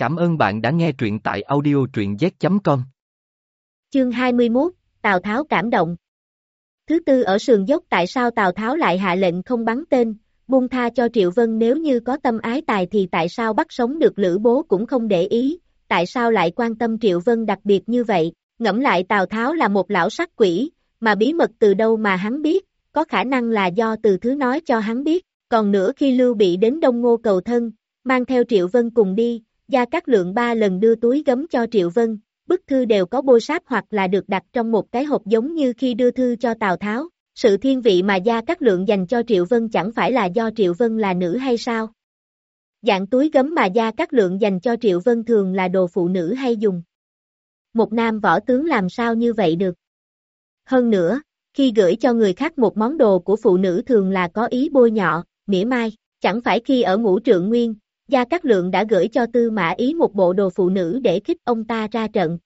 Cảm ơn bạn đã nghe truyện tại audio truyện z.com. Chương 21, Tào Tháo cảm động. Thứ tư ở sườn dốc tại sao Tào Tháo lại hạ lệnh không bắn tên, buông tha cho Triệu Vân nếu như có tâm ái tài thì tại sao bắt sống được Lữ Bố cũng không để ý, tại sao lại quan tâm Triệu Vân đặc biệt như vậy, ngẫm lại Tào Tháo là một lão sắc quỷ, mà bí mật từ đâu mà hắn biết, có khả năng là do từ thứ nói cho hắn biết, còn nữa khi Lưu Bị đến Đông Ngô cầu thân, mang theo Triệu Vân cùng đi, Gia Cát Lượng ba lần đưa túi gấm cho Triệu Vân, bức thư đều có bôi sáp hoặc là được đặt trong một cái hộp giống như khi đưa thư cho Tào Tháo. Sự thiên vị mà Gia Cát Lượng dành cho Triệu Vân chẳng phải là do Triệu Vân là nữ hay sao? Dạng túi gấm mà Gia Cát Lượng dành cho Triệu Vân thường là đồ phụ nữ hay dùng. Một nam võ tướng làm sao như vậy được? Hơn nữa, khi gửi cho người khác một món đồ của phụ nữ thường là có ý bôi nhọ, mỉa mai, chẳng phải khi ở ngũ trượng nguyên, Gia Cát Lượng đã gửi cho Tư Mã Ý một bộ đồ phụ nữ để khích ông ta ra trận.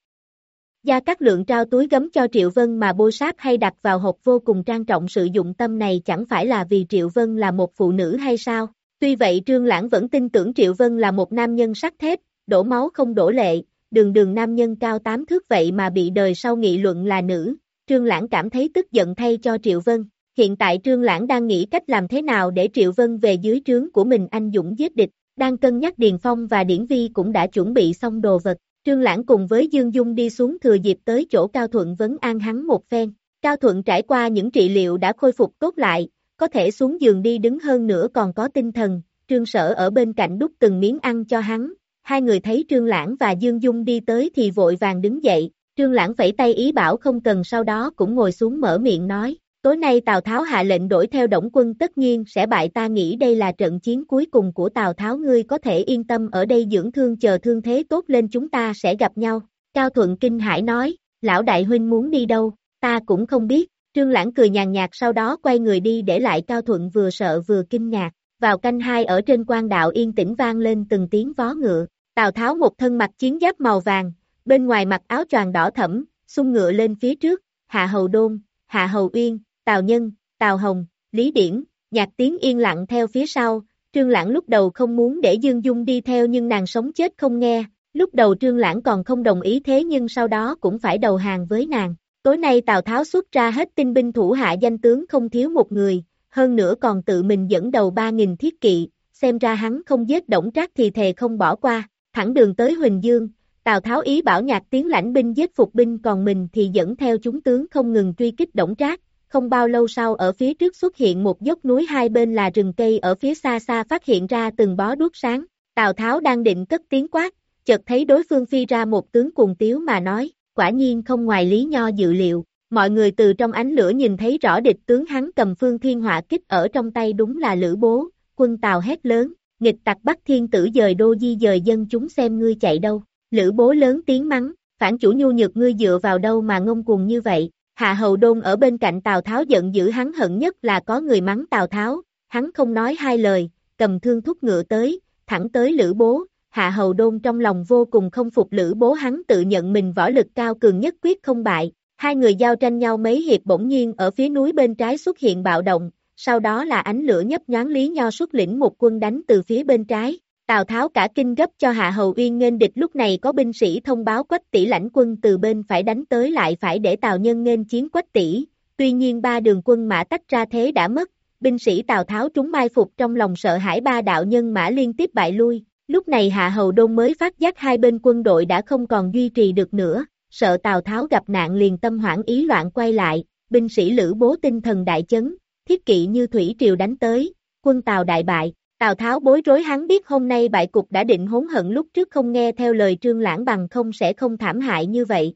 Gia Cát Lượng trao túi gấm cho Triệu Vân mà bôi sáp hay đặt vào hộp vô cùng trang trọng sự dụng tâm này chẳng phải là vì Triệu Vân là một phụ nữ hay sao? Tuy vậy Trương Lãng vẫn tin tưởng Triệu Vân là một nam nhân sắt thép, đổ máu không đổ lệ, đường đường nam nhân cao tám thước vậy mà bị đời sau nghị luận là nữ. Trương Lãng cảm thấy tức giận thay cho Triệu Vân. Hiện tại Trương Lãng đang nghĩ cách làm thế nào để Triệu Vân về dưới trướng của mình anh dũng giết địch, đang cân nhắc Điền Phong và Điển Vi cũng đã chuẩn bị xong đồ vật. Trương Lãng cùng với Dương Dung đi xuống thừa dịp tới chỗ Cao Thuận vấn an hắn một phen. Cao Thuận trải qua những trị liệu đã khôi phục tốt lại, có thể xuống giường đi đứng hơn nữa còn có tinh thần. Trương Sở ở bên cạnh đút từng miếng ăn cho hắn. Hai người thấy Trương Lãng và Dương Dung đi tới thì vội vàng đứng dậy. Trương Lãng vẫy tay ý bảo không cần sau đó cũng ngồi xuống mở miệng nói. Tối nay Tào Tháo hạ lệnh đổi theo Đổng quân tất nhiên sẽ bại ta nghĩ đây là trận chiến cuối cùng của Tào Tháo ngươi có thể yên tâm ở đây dưỡng thương chờ thương thế tốt lên chúng ta sẽ gặp nhau. Cao Thuận Kinh Hải nói, lão đại huynh muốn đi đâu, ta cũng không biết, Trương Lãng cười nhàn nhạt sau đó quay người đi để lại Cao Thuận vừa sợ vừa kinh ngạc. Vào canh hai ở trên quan đạo yên tĩnh vang lên từng tiếng vó ngựa, Tào Tháo một thân mặc chiến giáp màu vàng, bên ngoài mặc áo choàng đỏ thẫm, xung ngựa lên phía trước, Hạ Hầu Đôn, Hạ Hầu Uyên, Tào Nhân, Tào Hồng, Lý Điển, nhạc tiếng yên lặng theo phía sau, Trương Lãng lúc đầu không muốn để Dương Dung đi theo nhưng nàng sống chết không nghe, lúc đầu Trương Lãng còn không đồng ý thế nhưng sau đó cũng phải đầu hàng với nàng. Tối nay Tào Tháo xuất ra hết tinh binh thủ hạ danh tướng không thiếu một người, hơn nữa còn tự mình dẫn đầu 3.000 thiết kỵ, xem ra hắn không giết Đổng trác thì thề không bỏ qua, thẳng đường tới Huỳnh Dương, Tào Tháo ý bảo nhạc tiếng lãnh binh giết phục binh còn mình thì dẫn theo chúng tướng không ngừng truy kích Đổng trác, không bao lâu sau ở phía trước xuất hiện một dốc núi hai bên là rừng cây ở phía xa xa phát hiện ra từng bó đuốc sáng. Tào Tháo đang định cất tiếng quát, chợt thấy đối phương phi ra một tướng cuồng tiếu mà nói, quả nhiên không ngoài lý nho dự liệu. Mọi người từ trong ánh lửa nhìn thấy rõ địch tướng hắn cầm phương thiên hỏa kích ở trong tay đúng là lữ bố, quân Tào hét lớn, nghịch tặc bắt thiên tử dời đô di dời dân chúng xem ngươi chạy đâu. Lữ bố lớn tiếng mắng, phản chủ nhu nhược ngươi dựa vào đâu mà ngông cuồng như vậy, Hạ Hầu Đôn ở bên cạnh Tào Tháo giận dữ hắn hận nhất là có người mắng Tào Tháo, hắn không nói hai lời, cầm thương thúc ngựa tới, thẳng tới Lữ Bố, Hạ Hầu Đôn trong lòng vô cùng không phục Lữ Bố hắn tự nhận mình võ lực cao cường nhất quyết không bại, hai người giao tranh nhau mấy hiệp bỗng nhiên ở phía núi bên trái xuất hiện bạo động, sau đó là ánh lửa nhấp nhoáng Lý Nho xuất lĩnh một quân đánh từ phía bên trái, Tào Tháo cả kinh gấp cho Hạ Hầu Uyên nghênh địch lúc này có binh sĩ thông báo quách tỷ lãnh quân từ bên phải đánh tới lại phải để Tào Nhân nghênh chiến quách tỷ, tuy nhiên ba đường quân mã tách ra thế đã mất, binh sĩ Tào Tháo trúng mai phục trong lòng sợ hãi ba đạo nhân mã liên tiếp bại lui, lúc này Hạ Hầu Đôn mới phát giác hai bên quân đội đã không còn duy trì được nữa, sợ Tào Tháo gặp nạn liền tâm hoảng ý loạn quay lại, binh sĩ lữ bố tinh thần đại chấn, thiết kỵ như thủy triều đánh tới, quân Tào đại bại, Tào Tháo bối rối hắn biết hôm nay bại cục đã định hốn hận lúc trước không nghe theo lời trương lãng bằng không sẽ không thảm hại như vậy.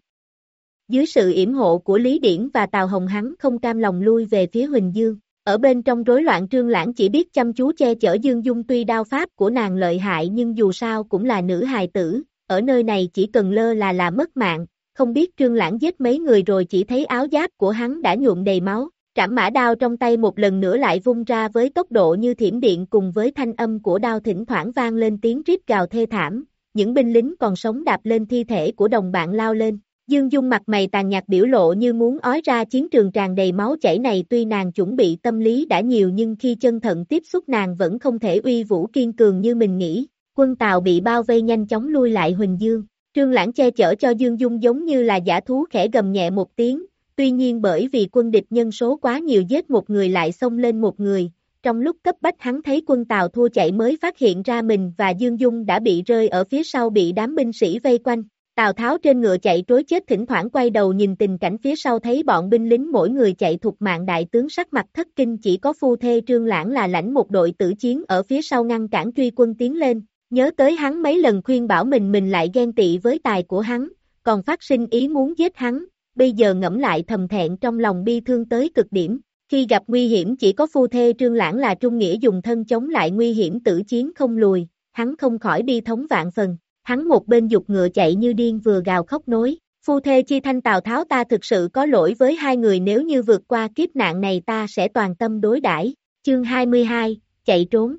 Dưới sự yểm hộ của Lý Điển và Tào Hồng hắn không cam lòng lui về phía Huỳnh Dương. Ở bên trong rối loạn trương lãng chỉ biết chăm chú che chở Dương Dung tuy đao pháp của nàng lợi hại nhưng dù sao cũng là nữ hài tử, ở nơi này chỉ cần lơ là là mất mạng, không biết trương lãng giết mấy người rồi chỉ thấy áo giáp của hắn đã nhuộm đầy máu, Trảm mã đao trong tay một lần nữa lại vung ra với tốc độ như thiểm điện cùng với thanh âm của đao thỉnh thoảng vang lên tiếng rít gào thê thảm, những binh lính còn sống đạp lên thi thể của đồng bạn lao lên. Dương Dung mặt mày tàn nhạt biểu lộ như muốn ói ra chiến trường tràn đầy máu chảy này tuy nàng chuẩn bị tâm lý đã nhiều nhưng khi chân thận tiếp xúc nàng vẫn không thể uy vũ kiên cường như mình nghĩ. quân Tàu bị bao vây nhanh chóng lui lại Huỳnh Dương. Trương Lãng che chở cho Dương Dung giống như là giả thú khẽ gầm nhẹ một tiếng, tuy nhiên bởi vì quân địch nhân số quá nhiều giết một người lại xông lên một người, trong lúc cấp bách hắn thấy quân Tàu thua chạy mới phát hiện ra mình và Dương Dung đã bị rơi ở phía sau bị đám binh sĩ vây quanh. Tào Tháo trên ngựa chạy trối chết thỉnh thoảng quay đầu nhìn tình cảnh phía sau thấy bọn binh lính mỗi người chạy thuộc mạng đại tướng sắc mặt thất kinh chỉ có phu thê trương lãng là lãnh một đội tử chiến ở phía sau ngăn cản truy quân tiến lên, nhớ tới hắn mấy lần khuyên bảo mình mình lại ghen tị với tài của hắn, còn phát sinh ý muốn giết hắn, bây giờ ngẫm lại thầm thẹn trong lòng bi thương tới cực điểm, khi gặp nguy hiểm chỉ có phu thê trương lãng là trung nghĩa dùng thân chống lại nguy hiểm tử chiến không lùi, hắn không khỏi bi thống vạn phần. Hắn một bên dục ngựa chạy như điên vừa gào khóc nối, phu thê chi thanh Tào Tháo ta thực sự có lỗi với hai người nếu như vượt qua kiếp nạn này ta sẽ toàn tâm đối đãi. chương 22, chạy trốn.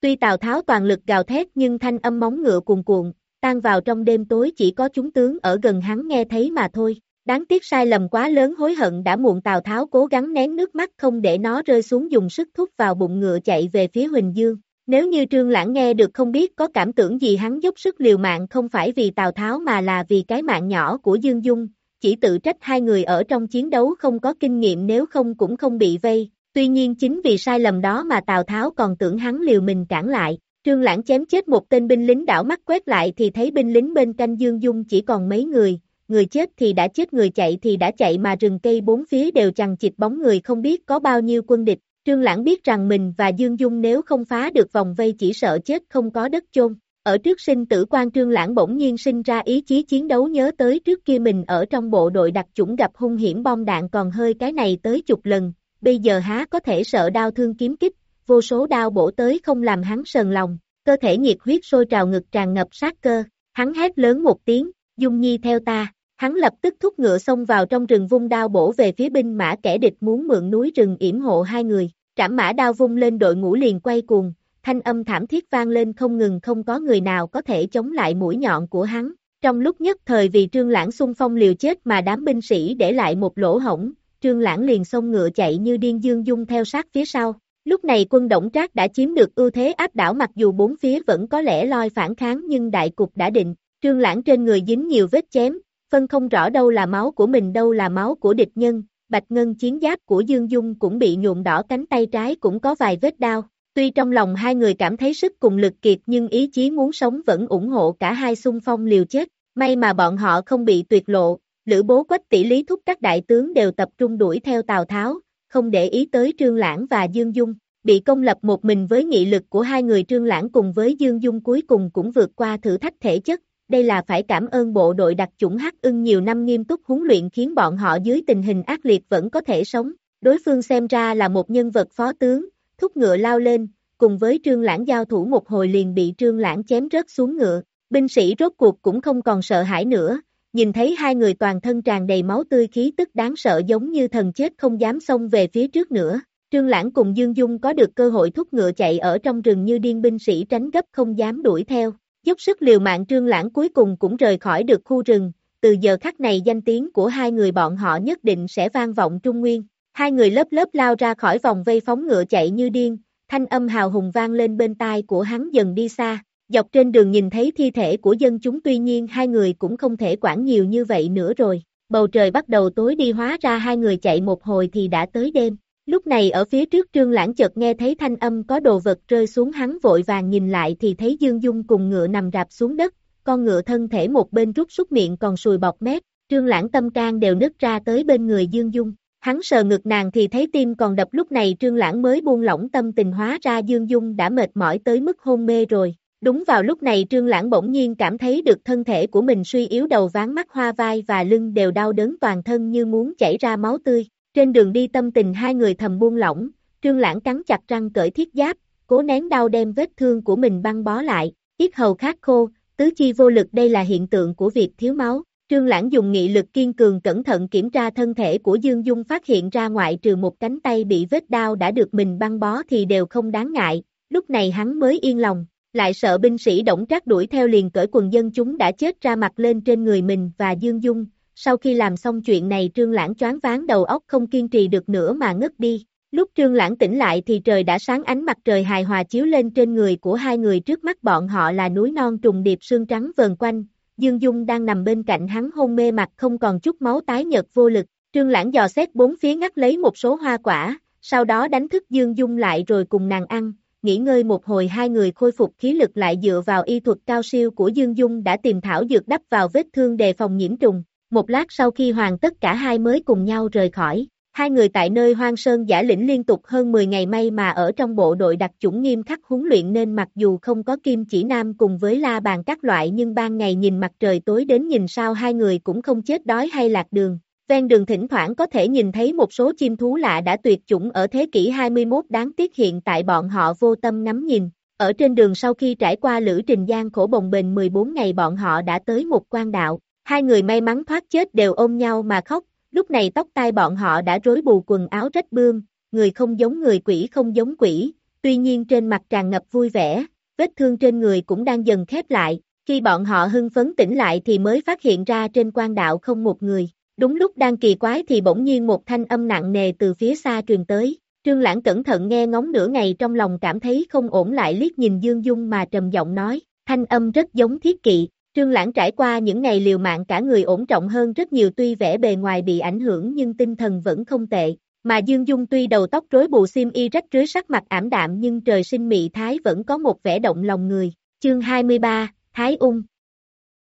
Tuy Tào Tháo toàn lực gào thét nhưng thanh âm móng ngựa cuồn cuộn, tan vào trong đêm tối chỉ có chúng tướng ở gần hắn nghe thấy mà thôi. Đáng tiếc sai lầm quá lớn hối hận đã muộn Tào Tháo cố gắng nén nước mắt không để nó rơi xuống dùng sức thúc vào bụng ngựa chạy về phía Huỳnh Dương. Nếu như Trương Lãng nghe được không biết có cảm tưởng gì hắn dốc sức liều mạng không phải vì Tào Tháo mà là vì cái mạng nhỏ của Dương Dung, chỉ tự trách hai người ở trong chiến đấu không có kinh nghiệm nếu không cũng không bị vây, tuy nhiên chính vì sai lầm đó mà Tào Tháo còn tưởng hắn liều mình cản lại. Trương Lãng chém chết một tên binh lính đảo mắt quét lại thì thấy binh lính bên canh Dương Dung chỉ còn mấy người, người chết thì đã chết người chạy thì đã chạy mà rừng cây bốn phía đều chằng chịt bóng người không biết có bao nhiêu quân địch, Trương Lãng biết rằng mình và Dương Dung nếu không phá được vòng vây chỉ sợ chết không có đất chôn. Ở trước sinh tử quan Trương Lãng bỗng nhiên sinh ra ý chí chiến đấu nhớ tới trước kia mình ở trong bộ đội đặc chủng gặp hung hiểm bom đạn còn hơi cái này tới chục lần, bây giờ há có thể sợ đau thương kiếm kích, vô số đau bổ tới không làm hắn sờn lòng, cơ thể nhiệt huyết sôi trào ngực tràn ngập sát cơ, hắn hét lớn một tiếng, Dung Nhi theo ta, hắn lập tức thúc ngựa xông vào trong rừng vung đao bổ về phía binh mã kẻ địch muốn mượn núi rừng yểm hộ hai người. Trảm mã đao vung lên đội ngũ liền quay cuồng, thanh âm thảm thiết vang lên không ngừng không có người nào có thể chống lại mũi nhọn của hắn. Trong lúc nhất thời vì Trương Lãng xung phong liều chết mà đám binh sĩ để lại một lỗ hổng, Trương Lãng liền xông ngựa chạy như điên dương dung theo sát phía sau. Lúc này quân Động Trác đã chiếm được ưu thế áp đảo mặc dù bốn phía vẫn có lẽ loi phản kháng nhưng đại cục đã định. Trương Lãng trên người dính nhiều vết chém, phân không rõ đâu là máu của mình đâu là máu của địch nhân, bạch ngân chiến giáp của Dương Dung cũng bị nhuộm đỏ cánh tay trái cũng có vài vết đau. Tuy trong lòng hai người cảm thấy sức cùng lực kiệt nhưng ý chí muốn sống vẫn ủng hộ cả hai xung phong liều chết. May mà bọn họ không bị tuyệt lộ, lữ bố quách tỷ lý thúc các đại tướng đều tập trung đuổi theo Tào Tháo, không để ý tới Trương Lãng và Dương Dung. Bị công lập một mình với nghị lực của hai người Trương Lãng cùng với Dương Dung cuối cùng cũng vượt qua thử thách thể chất, đây là phải cảm ơn bộ đội đặc chủng Hắc ưng nhiều năm nghiêm túc huấn luyện khiến bọn họ dưới tình hình ác liệt vẫn có thể sống. Đối phương xem ra là một nhân vật phó tướng, thúc ngựa lao lên, cùng với trương lãng giao thủ một hồi liền bị trương lãng chém rớt xuống ngựa. Binh sĩ rốt cuộc cũng không còn sợ hãi nữa, nhìn thấy hai người toàn thân tràn đầy máu tươi khí tức đáng sợ giống như thần chết không dám xông về phía trước nữa. Trương Lãng cùng Dương Dung có được cơ hội thúc ngựa chạy ở trong rừng như điên binh sĩ tránh gấp không dám đuổi theo. Dốc sức liều mạng trương lãng cuối cùng cũng rời khỏi được khu rừng, từ giờ khắc này danh tiếng của hai người bọn họ nhất định sẽ vang vọng Trung Nguyên. Hai người lớp lớp lao ra khỏi vòng vây phóng ngựa chạy như điên, thanh âm hào hùng vang lên bên tai của hắn dần đi xa. Dọc trên đường nhìn thấy thi thể của dân chúng tuy nhiên hai người cũng không thể quản nhiều như vậy nữa rồi. Bầu trời bắt đầu tối đi hóa ra hai người chạy một hồi thì đã tới đêm. Lúc này ở phía trước trương lãng chợt nghe thấy thanh âm có đồ vật rơi xuống hắn vội vàng nhìn lại thì thấy Dương Dung cùng ngựa nằm rạp xuống đất, con ngựa thân thể một bên rút súc miệng còn sùi bọt mép, trương lãng tâm can đều nứt ra tới bên người Dương Dung. Hắn sờ ngực nàng thì thấy tim còn đập lúc này trương lãng mới buông lỏng tâm tình hóa ra Dương Dung đã mệt mỏi tới mức hôn mê rồi. Đúng vào lúc này trương lãng bỗng nhiên cảm thấy được thân thể của mình suy yếu đầu ván mắt hoa vai và lưng đều đau đớn toàn thân như muốn chảy ra máu tươi. Trên đường đi tâm tình hai người thầm buông lỏng, trương lãng cắn chặt răng cởi thiết giáp, cố nén đau đem vết thương của mình băng bó lại, yết hầu khát khô, tứ chi vô lực đây là hiện tượng của việc thiếu máu. Trương Lãng dùng nghị lực kiên cường cẩn thận kiểm tra thân thể của Dương Dung phát hiện ra ngoại trừ một cánh tay bị vết đau đã được mình băng bó thì đều không đáng ngại, lúc này hắn mới yên lòng, lại sợ binh sĩ động trác đuổi theo liền cởi quần dân chúng đã chết ra mặt lên trên người mình và Dương Dung, sau khi làm xong chuyện này trương lãng choáng váng đầu óc không kiên trì được nữa mà ngất đi. Lúc Trương Lãng tỉnh lại thì trời đã sáng ánh mặt trời hài hòa chiếu lên trên người của hai người trước mắt bọn họ là núi non trùng điệp sương trắng vờn quanh, Dương Dung đang nằm bên cạnh hắn hôn mê mặt không còn chút máu tái nhợt vô lực, Trương Lãng dò xét bốn phía ngắt lấy một số hoa quả, sau đó đánh thức Dương Dung lại rồi cùng nàng ăn, nghỉ ngơi một hồi hai người khôi phục khí lực lại dựa vào y thuật cao siêu của Dương Dung đã tìm thảo dược đắp vào vết thương đề phòng nhiễm trùng, một lát sau khi hoàn tất cả hai mới cùng nhau rời khỏi. Hai người tại nơi hoang sơn giả lĩnh liên tục hơn 10 ngày may mà ở trong bộ đội đặc chủng nghiêm khắc huấn luyện nên mặc dù không có kim chỉ nam cùng với la bàn các loại nhưng ban ngày nhìn mặt trời tối đến nhìn sao hai người cũng không chết đói hay lạc đường. Ven đường thỉnh thoảng có thể nhìn thấy một số chim thú lạ đã tuyệt chủng ở thế kỷ 21 đáng tiếc hiện tại bọn họ vô tâm ngắm nhìn. Ở trên đường sau khi trải qua lữ trình gian khổ bồng bềnh 14 ngày bọn họ đã tới một quan đạo. Hai người may mắn thoát chết đều ôm nhau mà khóc, lúc này tóc tai bọn họ đã rối bù quần áo rách bươm, người không giống người quỷ không giống quỷ, tuy nhiên trên mặt tràn ngập vui vẻ, vết thương trên người cũng đang dần khép lại, khi bọn họ hưng phấn tỉnh lại thì mới phát hiện ra trên quan đạo không một người. Đúng lúc đang kỳ quái thì bỗng nhiên một thanh âm nặng nề từ phía xa truyền tới. Trương Lãng cẩn thận nghe ngóng nửa ngày trong lòng cảm thấy không ổn lại liếc nhìn Dương Dung mà trầm giọng nói, thanh âm rất giống thiết kỵ. Trương Lãng trải qua những ngày liều mạng cả người ổn trọng hơn rất nhiều tuy vẻ bề ngoài bị ảnh hưởng nhưng tinh thần vẫn không tệ. Mà Dương Dung tuy đầu tóc rối bù xiêm y rách rưới sắc mặt ảm đạm nhưng trời sinh mị thái vẫn có một vẻ động lòng người. Chương 23, Thái Ung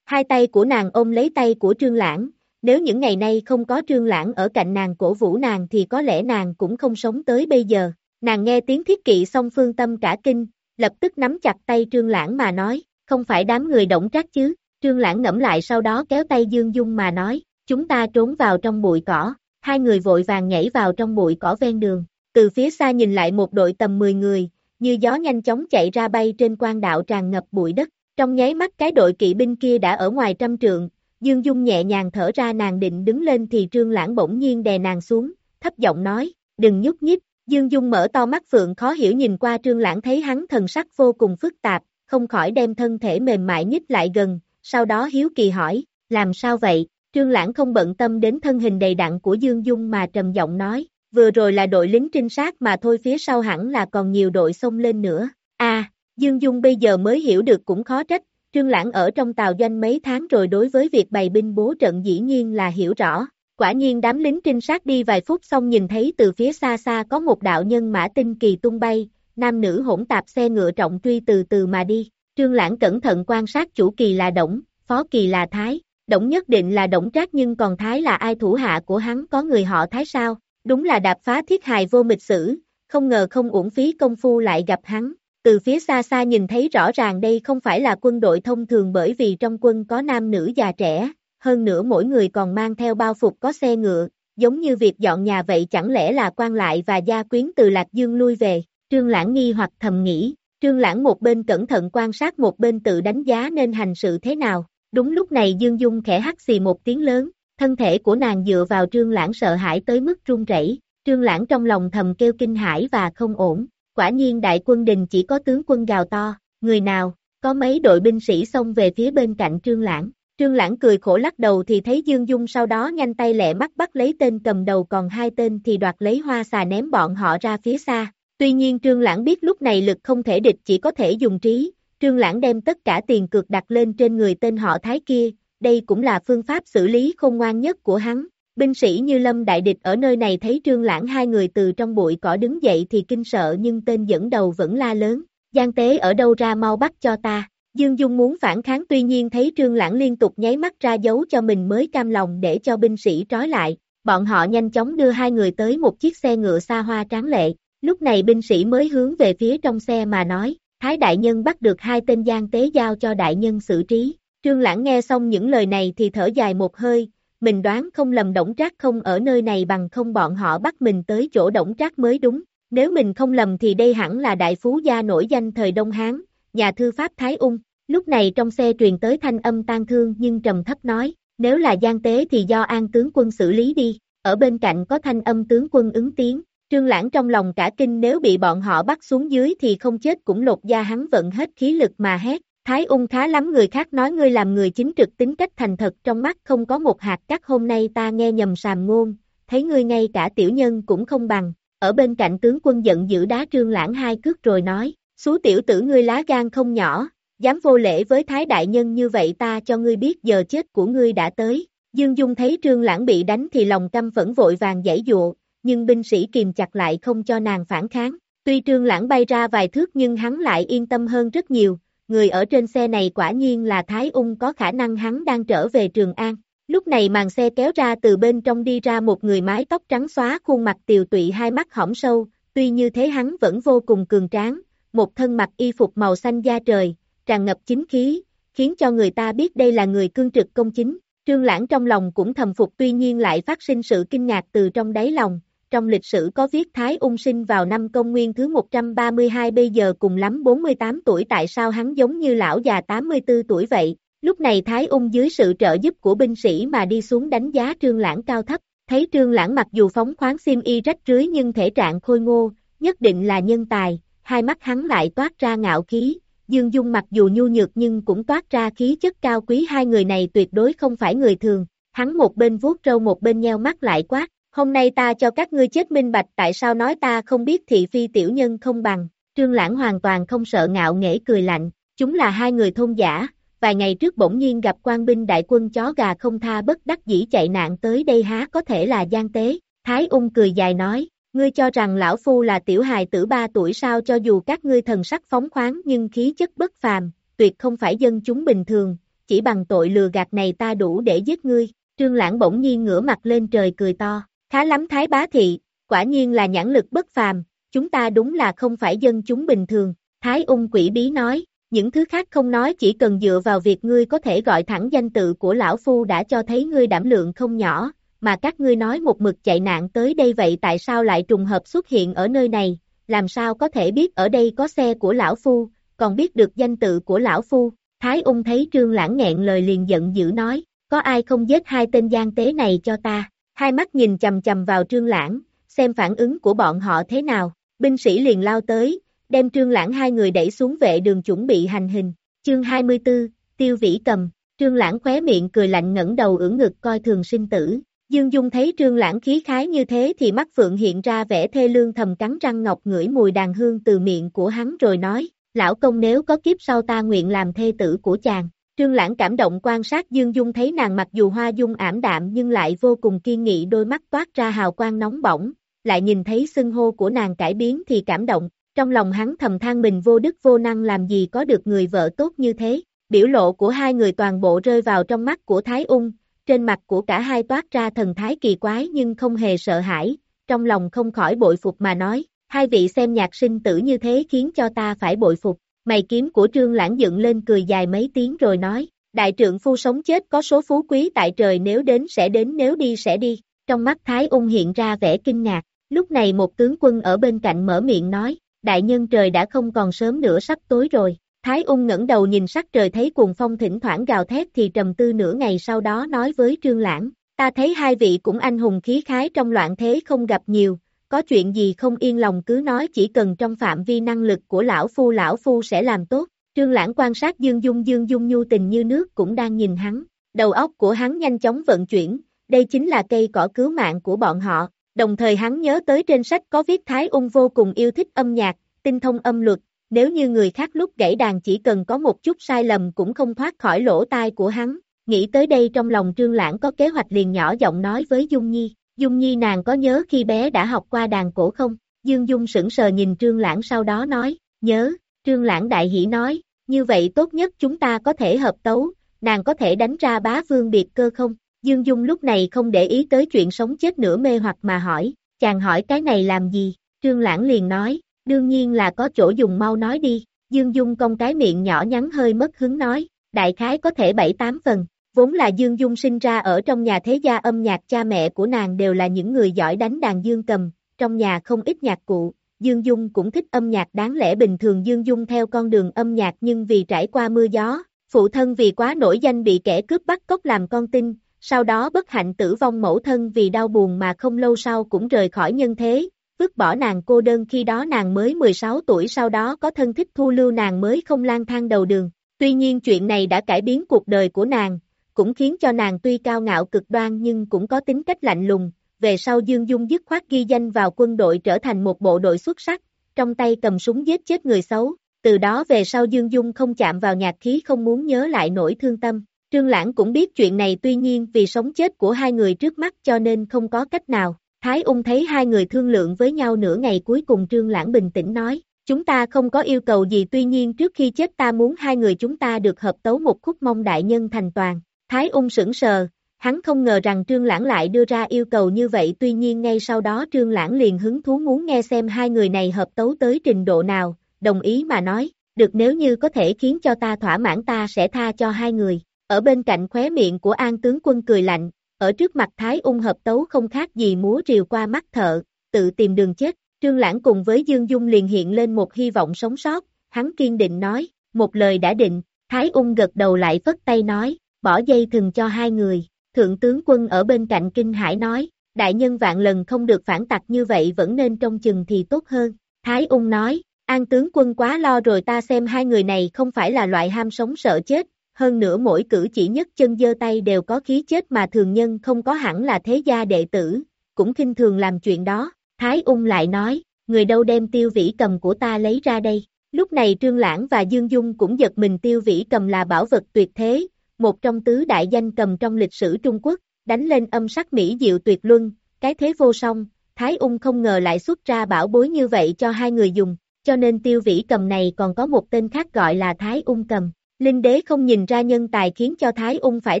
Hai tay của nàng ôm lấy tay của Trương Lãng, nếu những ngày nay không có trương lãng ở cạnh nàng cổ vũ nàng thì có lẽ nàng cũng không sống tới bây giờ. Nàng nghe tiếng thiết kỵ song phương tâm cả kinh, lập tức nắm chặt tay trương lãng mà nói, không phải đám người động trác chứ. Trương lãng ngẫm lại sau đó kéo tay Dương Dung mà nói, chúng ta trốn vào trong bụi cỏ. Hai người vội vàng nhảy vào trong bụi cỏ ven đường. Từ phía xa nhìn lại một đội tầm 10 người, như gió nhanh chóng chạy ra bay trên quan đạo tràn ngập bụi đất. Trong nháy mắt cái đội kỵ binh kia đã ở ngoài trăm trượng, Dương Dung nhẹ nhàng thở ra nàng định đứng lên thì Trương Lãng bỗng nhiên đè nàng xuống, thấp giọng nói, đừng nhúc nhích. Dương Dung mở to mắt phượng khó hiểu nhìn qua Trương Lãng thấy hắn thần sắc vô cùng phức tạp, không khỏi đem thân thể mềm mại nhích lại gần, sau đó hiếu kỳ hỏi, làm sao vậy? Trương Lãng không bận tâm đến thân hình đầy đặn của Dương Dung mà trầm giọng nói, vừa rồi là đội lính trinh sát mà thôi phía sau hẳn là còn nhiều đội xông lên nữa. A, Dương Dung bây giờ mới hiểu được cũng khó trách, Trương Lãng ở trong tàu doanh mấy tháng rồi đối với việc bày binh bố trận dĩ nhiên là hiểu rõ. Quả nhiên đám lính trinh sát đi vài phút xong nhìn thấy từ phía xa xa có một đạo nhân mã tinh kỳ tung bay, nam nữ hỗn tạp xe ngựa trọng truy từ từ mà đi. Trương Lãng cẩn thận quan sát chủ kỳ là Đổng, phó kỳ là Thái. Đổng nhất định là Đổng Trác nhưng còn Thái là ai thủ hạ của hắn có người họ Thái sao? Đúng là đạp phá thiết hài vô mịch sử, không ngờ không uổng phí công phu lại gặp hắn. Từ phía xa xa nhìn thấy rõ ràng đây không phải là quân đội thông thường bởi vì trong quân có nam nữ già trẻ, hơn nữa mỗi người còn mang theo bao phục có xe ngựa, giống như việc dọn nhà vậy chẳng lẽ là quan lại và gia quyến từ Lạc Dương lui về, Trương Lãng nghi hoặc thầm nghĩ, Trương Lãng một bên cẩn thận quan sát một bên tự đánh giá nên hành sự thế nào, đúng lúc này Dương Dung khẽ hắt xì một tiếng lớn, thân thể của nàng dựa vào Trương Lãng sợ hãi tới mức run rẩy, Trương Lãng trong lòng thầm kêu kinh hãi và không ổn, Quả nhiên đại quân đình chỉ có tướng quân gào to, người nào, có mấy đội binh sĩ xông về phía bên cạnh Trương Lãng. Trương Lãng cười khổ lắc đầu thì thấy Dương Dung sau đó nhanh tay lẹ mắt bắt lấy tên cầm đầu còn hai tên thì đoạt lấy hoa xà ném bọn họ ra phía xa. Tuy nhiên Trương Lãng biết lúc này lực không thể địch chỉ có thể dùng trí, Trương Lãng đem tất cả tiền cược đặt lên trên người tên họ Thái kia, đây cũng là phương pháp xử lý khôn ngoan nhất của hắn. Binh sĩ như lâm đại địch ở nơi này thấy trương lãng hai người từ trong bụi cỏ đứng dậy thì kinh sợ nhưng tên dẫn đầu vẫn la lớn, Giang tế ở đâu ra mau bắt cho ta. Dương Dung muốn phản kháng tuy nhiên thấy trương lãng liên tục nháy mắt ra dấu cho mình mới cam lòng để cho binh sĩ trói lại. Bọn họ nhanh chóng đưa hai người tới một chiếc xe ngựa xa hoa tráng lệ. Lúc này binh sĩ mới hướng về phía trong xe mà nói, Thái đại nhân bắt được hai tên gian tế giao cho đại nhân xử trí. Trương Lãng nghe xong những lời này thì thở dài một hơi, mình đoán không lầm Đổng Trác không ở nơi này bằng không bọn họ bắt mình tới chỗ Đổng Trác mới đúng. Nếu mình không lầm thì đây hẳn là đại phú gia nổi danh thời Đông Hán, nhà thư pháp Thái Ung. Lúc này trong xe truyền tới thanh âm tan thương nhưng trầm thấp nói, nếu là gian tế thì do an tướng quân xử lý đi. Ở bên cạnh có thanh âm tướng quân ứng tiếng, trương lãng trong lòng cả kinh nếu bị bọn họ bắt xuống dưới thì không chết cũng lột da hắn vận hết khí lực mà hét, Thái ung khá lắm người khác nói ngươi làm người chính trực tính cách thành thật trong mắt không có một hạt cắt hôm nay ta nghe nhầm sàm ngôn, thấy ngươi ngay cả tiểu nhân cũng không bằng, ở bên cạnh tướng quân giận dữ đá trương lãng hai cước rồi nói, xú tiểu tử ngươi lá gan không nhỏ, dám vô lễ với thái đại nhân như vậy ta cho ngươi biết giờ chết của ngươi đã tới. Dương Dung thấy trương lãng bị đánh thì lòng căm phẫn vội vàng giải dụa, nhưng binh sĩ kìm chặt lại không cho nàng phản kháng. Tuy trương lãng bay ra vài thước nhưng hắn lại yên tâm hơn rất nhiều, người ở trên xe này quả nhiên là Thái Ung có khả năng hắn đang trở về Trường An. Lúc này màn xe kéo ra từ bên trong đi ra một người mái tóc trắng xóa khuôn mặt tiều tụy hai mắt hõm sâu, tuy như thế hắn vẫn vô cùng cường tráng, một thân mặc y phục màu xanh da trời, tràn ngập chính khí, khiến cho người ta biết đây là người cương trực công chính. Trương Lãng trong lòng cũng thầm phục tuy nhiên lại phát sinh sự kinh ngạc từ trong đáy lòng, trong lịch sử có viết Thái ung sinh vào năm công nguyên thứ 132 bây giờ cùng lắm 48 tuổi tại sao hắn giống như lão già 84 tuổi vậy, lúc này Thái ung dưới sự trợ giúp của binh sĩ mà đi xuống đánh giá trương lãng cao thấp, thấy trương lãng mặc dù phóng khoáng xiêm y rách rưới nhưng thể trạng khôi ngô, nhất định là nhân tài, hai mắt hắn lại toát ra ngạo khí, Dương Dung mặc dù nhu nhược nhưng cũng toát ra khí chất cao quý hai người này tuyệt đối không phải người thường, hắn một bên vuốt râu một bên nheo mắt lại quát, hôm nay ta cho các ngươi chết minh bạch tại sao nói ta không biết thị phi tiểu nhân không bằng, trương lãng hoàn toàn không sợ ngạo nghễ cười lạnh, chúng là hai người thôn giả, vài ngày trước bỗng nhiên gặp quan binh đại quân chó gà không tha bất đắc dĩ chạy nạn tới đây há có thể là gian tế, Thái ung cười dài nói, ngươi cho rằng lão phu là tiểu hài tử ba tuổi sao cho dù các ngươi thần sắc phóng khoáng nhưng khí chất bất phàm, tuyệt không phải dân chúng bình thường, chỉ bằng tội lừa gạt này ta đủ để giết ngươi, trương lãng bỗng nhiên ngửa mặt lên trời cười to, Khá lắm Thái Bá Thị, quả nhiên là nhãn lực bất phàm, chúng ta đúng là không phải dân chúng bình thường. Thái ung quỷ bí nói, những thứ khác không nói chỉ cần dựa vào việc ngươi có thể gọi thẳng danh tự của lão phu đã cho thấy ngươi đảm lượng không nhỏ, mà các ngươi nói một mực chạy nạn tới đây vậy tại sao lại trùng hợp xuất hiện ở nơi này, làm sao có thể biết ở đây có xe của lão phu, còn biết được danh tự của lão phu. Thái ung thấy trương lãng nghẹn lời liền giận dữ nói, có ai không giết hai tên gian tế này cho ta hai mắt nhìn chầm chầm vào trương lãng, xem phản ứng của bọn họ thế nào, binh sĩ liền lao tới, đem trương lãng hai người đẩy xuống vệ đường chuẩn bị hành hình, chương 24, tiêu vĩ cầm, trương lãng khóe miệng cười lạnh ngẩng đầu ưỡn ngực coi thường sinh tử, Dương Dung thấy trương lãng khí khái như thế thì mắt phượng hiện ra vẻ thê lương thầm cắn răng ngọc ngửi mùi đàn hương từ miệng của hắn rồi nói, lão công nếu có kiếp sau ta nguyện làm thê tử của chàng, Trương Lãng cảm động quan sát Dương Dung thấy nàng mặc dù hoa dung ảm đạm nhưng lại vô cùng kiên nghị đôi mắt toát ra hào quang nóng bỏng, lại nhìn thấy xưng hô của nàng cải biến thì cảm động, trong lòng hắn thầm than mình vô đức vô năng làm gì có được người vợ tốt như thế, biểu lộ của hai người toàn bộ rơi vào trong mắt của Thái Ung, trên mặt của cả hai toát ra thần thái kỳ quái nhưng không hề sợ hãi, trong lòng không khỏi bội phục mà nói, hai vị xem nhạc sinh tử như thế khiến cho ta phải bội phục, Mày kiếm của trương lãng dựng lên cười dài mấy tiếng rồi nói, đại trượng phu sống chết có số phú quý tại trời nếu đến sẽ đến nếu đi sẽ đi, trong mắt Thái ung hiện ra vẻ kinh ngạc, lúc này một tướng quân ở bên cạnh mở miệng nói, đại nhân trời đã không còn sớm nữa sắp tối rồi, Thái ung ngẩng đầu nhìn sắc trời thấy cuồng phong thỉnh thoảng gào thét thì trầm tư nửa ngày sau đó nói với trương lãng, ta thấy hai vị cũng anh hùng khí khái trong loạn thế không gặp nhiều, có chuyện gì không yên lòng cứ nói chỉ cần trong phạm vi năng lực của lão phu lão phu sẽ làm tốt. Trương Lãng quan sát Dương Dung Dương Dung nhu tình như nước cũng đang nhìn hắn, đầu óc của hắn nhanh chóng vận chuyển, đây chính là cây cỏ cứu mạng của bọn họ, đồng thời hắn nhớ tới trên sách có viết Thái Ung vô cùng yêu thích âm nhạc, tinh thông âm luật, nếu như người khác lúc gãy đàn chỉ cần có một chút sai lầm cũng không thoát khỏi lỗ tai của hắn, nghĩ tới đây trong lòng Trương Lãng có kế hoạch liền nhỏ giọng nói với Dung Nhi, Dung Nhi nàng có nhớ khi bé đã học qua đàn cổ không? Dương Dung sững sờ nhìn Trương Lãng sau đó nói, nhớ, Trương Lãng đại hỉ nói, như vậy tốt nhất chúng ta có thể hợp tấu, nàng có thể đánh ra bá vương biệt cơ không? Dương Dung lúc này không để ý tới chuyện sống chết nửa mê hoặc mà hỏi, chàng hỏi cái này làm gì? Trương Lãng liền nói, đương nhiên là có chỗ dùng mau nói đi. Dương Dung cong cái miệng nhỏ nhắn hơi mất hứng nói, đại khái có thể bảy tám phần, Vốn là Dương Dung sinh ra ở trong nhà thế gia âm nhạc cha mẹ của nàng đều là những người giỏi đánh đàn dương cầm, trong nhà không ít nhạc cụ, Dương Dung cũng thích âm nhạc đáng lẽ bình thường. Dương Dung theo con đường âm nhạc nhưng vì trải qua mưa gió, phụ thân vì quá nổi danh bị kẻ cướp bắt cóc làm con tin, sau đó bất hạnh tử vong mẫu thân vì đau buồn mà không lâu sau cũng rời khỏi nhân thế, vứt bỏ nàng cô đơn. Khi đó nàng mới 16 tuổi sau đó có thân thích thu lưu nàng mới không lang thang đầu đường. Tuy nhiên chuyện này đã cải biến cuộc đời của nàng, cũng khiến cho nàng tuy cao ngạo cực đoan nhưng cũng có tính cách lạnh lùng, về sau Dương Dung dứt khoát ghi danh vào quân đội trở thành một bộ đội xuất sắc, trong tay cầm súng giết chết người xấu, từ đó về sau Dương Dung không chạm vào nhạc khí không muốn nhớ lại nỗi thương tâm. Trương Lãng cũng biết chuyện này tuy nhiên vì sống chết của hai người trước mắt cho nên không có cách nào. Thái ung thấy hai người thương lượng với nhau nửa ngày cuối cùng Trương Lãng bình tĩnh nói, chúng ta không có yêu cầu gì tuy nhiên trước khi chết ta muốn hai người chúng ta được hợp tấu một khúc mong đại nhân thành toàn. Thái ung sững sờ, hắn không ngờ rằng Trương Lãng lại đưa ra yêu cầu như vậy tuy nhiên ngay sau đó Trương Lãng liền hứng thú muốn nghe xem hai người này hợp tấu tới trình độ nào, đồng ý mà nói, được nếu như có thể khiến cho ta thỏa mãn ta sẽ tha cho hai người. Ở bên cạnh khóe miệng của An tướng quân cười lạnh, ở trước mặt Thái ung hợp tấu không khác gì múa rìu qua mắt thợ, tự tìm đường chết. Trương Lãng cùng với Dương Dung liền hiện lên một hy vọng sống sót, hắn kiên định nói, một lời đã định, Thái ung gật đầu lại vất tay nói, bỏ dây thừng cho hai người, thượng tướng quân ở bên cạnh kinh hải nói, đại nhân vạn lần không được phản tặc như vậy vẫn nên trong chừng thì tốt hơn, Thái ung nói, an tướng quân quá lo rồi ta xem hai người này không phải là loại ham sống sợ chết, hơn nữa mỗi cử chỉ nhất chân dơ tay đều có khí chết mà thường nhân không có hẳn là thế gia đệ tử, cũng kinh thường làm chuyện đó, Thái ung lại nói, người đâu đem tiêu vĩ cầm của ta lấy ra đây, lúc này Trương Lãng và Dương Dung cũng giật mình tiêu vĩ cầm là bảo vật tuyệt thế, một trong tứ đại danh cầm trong lịch sử Trung Quốc, đánh lên âm sắc mỹ diệu tuyệt luân, cái thế vô song, Thái ung không ngờ lại xuất ra bảo bối như vậy cho hai người dùng, cho nên tiêu vĩ cầm này còn có một tên khác gọi là Thái ung cầm. Linh đế không nhìn ra nhân tài khiến cho Thái ung phải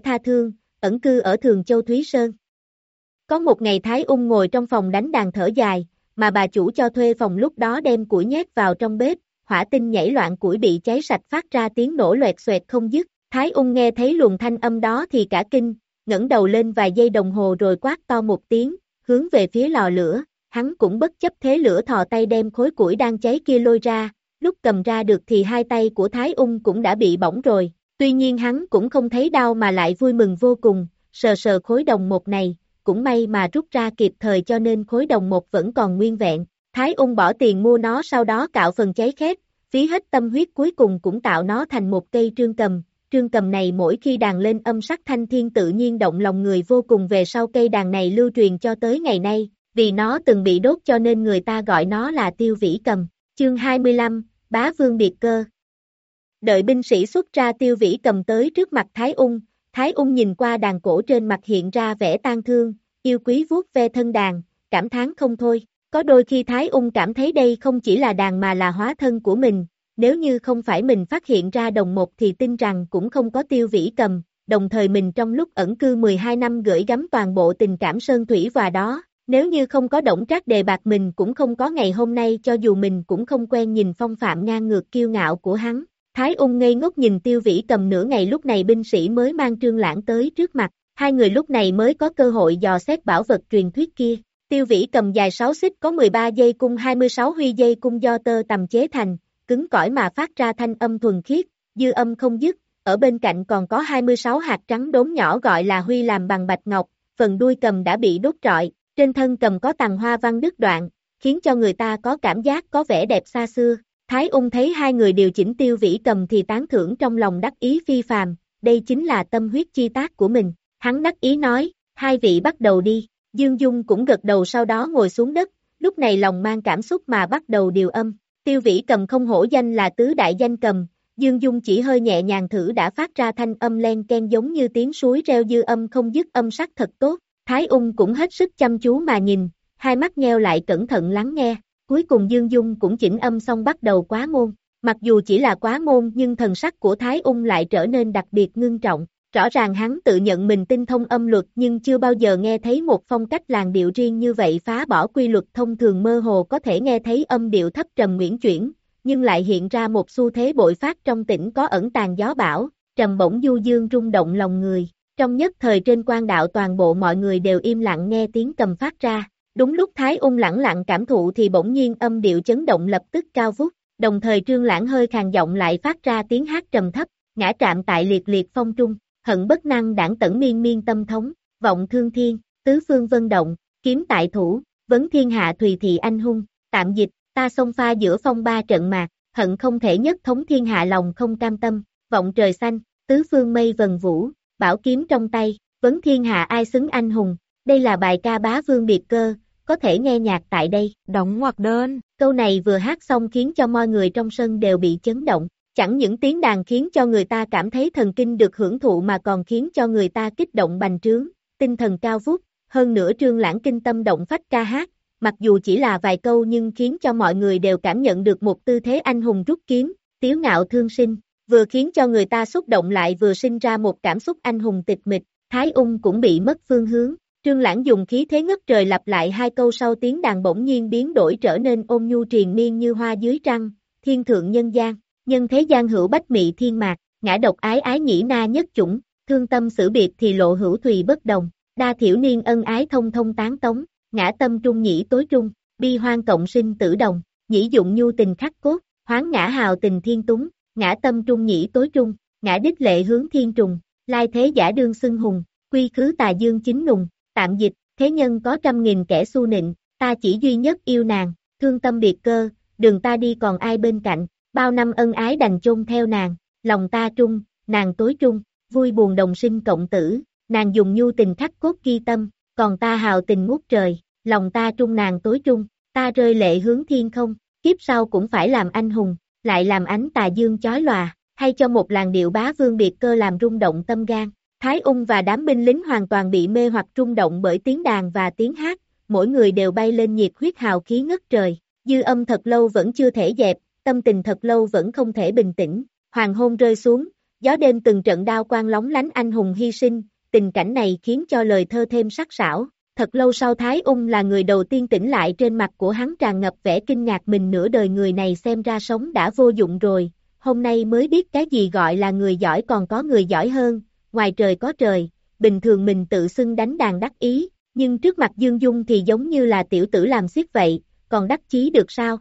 tha thương, ẩn cư ở Thường Châu Thúy Sơn. Có một ngày Thái ung ngồi trong phòng đánh đàn thở dài, mà bà chủ cho thuê phòng lúc đó đem củi nhét vào trong bếp, hỏa tinh nhảy loạn củi bị cháy sạch phát ra tiếng nổ loẹt xoẹt không dứt, Thái ung nghe thấy luồng thanh âm đó thì cả kinh, ngẩng đầu lên vài giây đồng hồ rồi quát to một tiếng, hướng về phía lò lửa, hắn cũng bất chấp thế lửa thò tay đem khối củi đang cháy kia lôi ra, lúc cầm ra được thì hai tay của Thái ung cũng đã bị bỏng rồi, tuy nhiên hắn cũng không thấy đau mà lại vui mừng vô cùng, sờ sờ khối đồng một này, cũng may mà rút ra kịp thời cho nên khối đồng một vẫn còn nguyên vẹn, Thái ung bỏ tiền mua nó sau đó cạo phần cháy khét, phí hết tâm huyết cuối cùng cũng tạo nó thành một cây trương cầm, trương cầm này mỗi khi đàn lên âm sắc thanh thiên tự nhiên động lòng người vô cùng về sau cây đàn này lưu truyền cho tới ngày nay, vì nó từng bị đốt cho nên người ta gọi nó là tiêu vĩ cầm. Chương 25, Bá Vương Biệt Cơ Đợi binh sĩ xuất ra tiêu vĩ cầm tới trước mặt Thái Ung, Thái Ung nhìn qua đàn cổ trên mặt hiện ra vẻ tan thương, yêu quý vuốt ve thân đàn, cảm thán không thôi. Có đôi khi Thái Ung cảm thấy đây không chỉ là đàn mà là hóa thân của mình, nếu như không phải mình phát hiện ra đồng một thì tin rằng cũng không có tiêu vĩ cầm, đồng thời mình trong lúc ẩn cư 12 năm gửi gắm toàn bộ tình cảm sơn thủy và đó, nếu như không có động trác đề bạc mình cũng không có ngày hôm nay cho dù mình cũng không quen nhìn phong phạm ngang ngược kiêu ngạo của hắn. Thái ung ngây ngốc nhìn tiêu vĩ cầm nửa ngày lúc này binh sĩ mới mang trương lãng tới trước mặt, hai người lúc này mới có cơ hội dò xét bảo vật truyền thuyết kia. Tiêu vĩ cầm dài 6 xích có 13 dây cung 26 huy dây cung do tơ tầm chế thành, cứng cỏi mà phát ra thanh âm thuần khiết, dư âm không dứt, ở bên cạnh còn có 26 hạt trắng đốm nhỏ gọi là huy làm bằng bạch ngọc, phần đuôi cầm đã bị đốt trọi, trên thân cầm có tầng hoa văn đứt đoạn, khiến cho người ta có cảm giác có vẻ đẹp xa xưa. Thái ung thấy hai người điều chỉnh tiêu vĩ cầm thì tán thưởng trong lòng đắc ý phi phàm, đây chính là tâm huyết chi tác của mình. Hắn đắc ý nói, hai vị bắt đầu đi, Dương Dung cũng gật đầu sau đó ngồi xuống đất, lúc này lòng mang cảm xúc mà bắt đầu điều âm. Tiêu vĩ cầm không hổ danh là tứ đại danh cầm, Dương Dung chỉ hơi nhẹ nhàng thử đã phát ra thanh âm len ken giống như tiếng suối reo dư âm không dứt âm sắc thật tốt. Thái ung cũng hết sức chăm chú mà nhìn, hai mắt nheo lại cẩn thận lắng nghe, cuối cùng Dương Dung cũng chỉnh âm xong bắt đầu quá môn. Mặc dù chỉ là quá môn nhưng thần sắc của Thái ung lại trở nên đặc biệt ngưng trọng. Rõ ràng hắn tự nhận mình tinh thông âm luật nhưng chưa bao giờ nghe thấy một phong cách làn điệu riêng như vậy phá bỏ quy luật thông thường mơ hồ có thể nghe thấy âm điệu thấp trầm nguyễn chuyển, nhưng lại hiện ra một xu thế bội phát trong tỉnh có ẩn tàng gió bão, trầm bổng du dương rung động lòng người. Trong nhất thời trên quan đạo toàn bộ mọi người đều im lặng nghe tiếng cầm phát ra. Đúng lúc Thái ung lẳng lặng cảm thụ thì bỗng nhiên âm điệu chấn động lập tức cao vút, đồng thời trương lãng hơi khàn giọng lại phát ra tiếng hát trầm thấp, ngã trạm tại liệt liệt phong trung hận bất năng đảng tẩn miên miên tâm thống, vọng thương thiên, tứ phương vân động, kiếm tại thủ, vấn thiên hạ thùy thị anh hung, tạm dịch, ta xông pha giữa phong ba trận mạc, hận không thể nhất thống thiên hạ lòng không cam tâm, vọng trời xanh, tứ phương mây vần vũ, bảo kiếm trong tay, vấn thiên hạ ai xứng anh hùng, Đây là bài ca bá vương biệt cơ, có thể nghe nhạc tại đây. Đóng ngoặc đơn. Câu này vừa hát xong khiến cho mọi người trong sân đều bị chấn động. Chẳng những tiếng đàn khiến cho người ta cảm thấy thần kinh được hưởng thụ mà còn khiến cho người ta kích động bành trướng, tinh thần cao vút, hơn nữa trương lãng kinh tâm động phách ca hát, mặc dù chỉ là vài câu nhưng khiến cho mọi người đều cảm nhận được một tư thế anh hùng rút kiếm, tiếu ngạo thương sinh, vừa khiến cho người ta xúc động lại vừa sinh ra một cảm xúc anh hùng tịch mịch, Thái Ung cũng bị mất phương hướng. Trương Lãng dùng khí thế ngất trời lặp lại hai câu sau tiếng đàn bỗng nhiên biến đổi trở nên ôn nhu triền miên như hoa dưới trăng, thiên thượng nhân gian, nhân thế gian hữu bách mị thiên mạc, ngã độc ái ái nhĩ na nhất chủng, thương tâm xử biệt thì lộ hữu thùy bất đồng, đa thiểu niên ân ái thông thông tán tống, ngã tâm trung nhĩ tối trung, bi hoang cộng sinh tử đồng, nhĩ dụng nhu tình khắc cốt, hoán ngã hào tình thiên túng, ngã tâm trung nhĩ tối trung, ngã đích lệ hướng thiên trùng, lai thế giả đương xưng hùng, quy khứ tà dương chính nùng, tạm dịch, thế nhân có trăm nghìn kẻ su nịnh, ta chỉ duy nhất yêu nàng, thương tâm biệt cơ, đường ta đi còn ai bên cạnh, bao năm ân ái đành chôn theo nàng, lòng ta trung, nàng tối trung, vui buồn đồng sinh cộng tử, nàng dùng nhu tình khắc cốt ghi tâm, còn ta hào tình ngút trời, lòng ta trung nàng tối trung, ta rơi lệ hướng thiên không, kiếp sau cũng phải làm anh hùng, lại làm ánh tà dương chói lòa, hay cho một làn điệu bá vương biệt cơ làm rung động tâm gan. Thái ung và đám binh lính hoàn toàn bị mê hoặc rung động bởi tiếng đàn và tiếng hát, mỗi người đều bay lên nhiệt huyết hào khí ngất trời, dư âm thật lâu vẫn chưa thể dẹp, tâm tình thật lâu vẫn không thể bình tĩnh, hoàng hôn rơi xuống, gió đêm từng trận đao quang lóng lánh anh hùng hy sinh, tình cảnh này khiến cho lời thơ thêm sắc sảo. Thật lâu sau Thái Ung là người đầu tiên tỉnh lại trên mặt của hắn tràn ngập vẻ kinh ngạc mình nửa đời người này xem ra sống đã vô dụng rồi, hôm nay mới biết cái gì gọi là người giỏi còn có người giỏi hơn, ngoài trời có trời, bình thường mình tự xưng đánh đàn đắc ý, nhưng trước mặt Dương Dung thì giống như là tiểu tử làm xiết vậy, còn đắc chí được sao?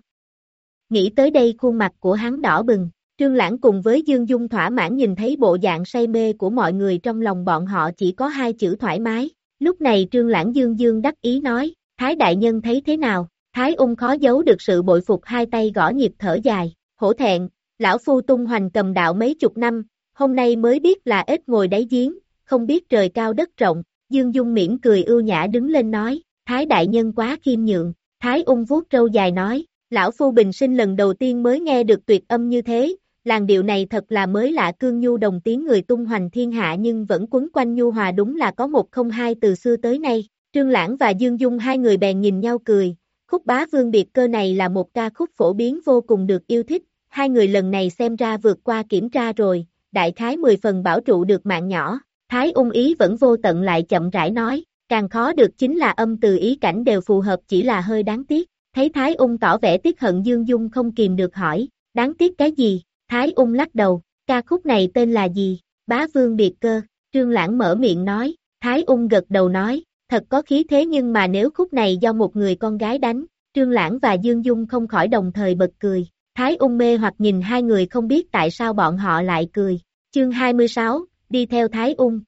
Nghĩ tới đây khuôn mặt của hắn đỏ bừng, Trương Lãng cùng với Dương Dung thỏa mãn nhìn thấy bộ dạng say mê của mọi người trong lòng bọn họ chỉ có hai chữ thoải mái. Lúc này Trương Lãng Dương Dương đắc ý nói, Thái Đại Nhân thấy thế nào? Thái ung khó giấu được sự bội phục hai tay gõ nhịp thở dài, hổ thẹn, lão phu tung hoành cầm đạo mấy chục năm, hôm nay mới biết là ít ngồi đáy giếng, không biết trời cao đất rộng, Dương Dung miễn cười ưu nhã đứng lên nói, Thái Đại Nhân quá khiêm nhượng, Thái ung vuốt râu dài nói, lão phu bình sinh lần đầu tiên mới nghe được tuyệt âm như thế, làn điệu này thật là mới lạ cương nhu đồng tiếng người tung hoành thiên hạ nhưng vẫn quấn quanh nhu hòa đúng là có một không hai từ xưa tới nay. Trương Lãng và Dương Dung hai người bèn nhìn nhau cười, khúc bá vương biệt cơ này là một ca khúc phổ biến vô cùng được yêu thích, hai người lần này xem ra vượt qua kiểm tra rồi, đại khái 10 phần bảo trụ được mạng nhỏ, Thái ung ý vẫn vô tận lại chậm rãi nói, càng khó được chính là âm từ ý cảnh đều phù hợp chỉ là hơi đáng tiếc, thấy Thái ung tỏ vẻ tiếc hận Dương Dung không kìm được hỏi, đáng tiếc cái gì, Thái ung lắc đầu, ca khúc này tên là gì, bá vương biệt cơ, trương lãng mở miệng nói, Thái ung gật đầu nói, thật có khí thế nhưng mà nếu khúc này do một người con gái đánh, trương lãng và Dương Dung không khỏi đồng thời bật cười, Thái ung mê hoặc nhìn hai người không biết tại sao bọn họ lại cười, chương 26, đi theo Thái ung.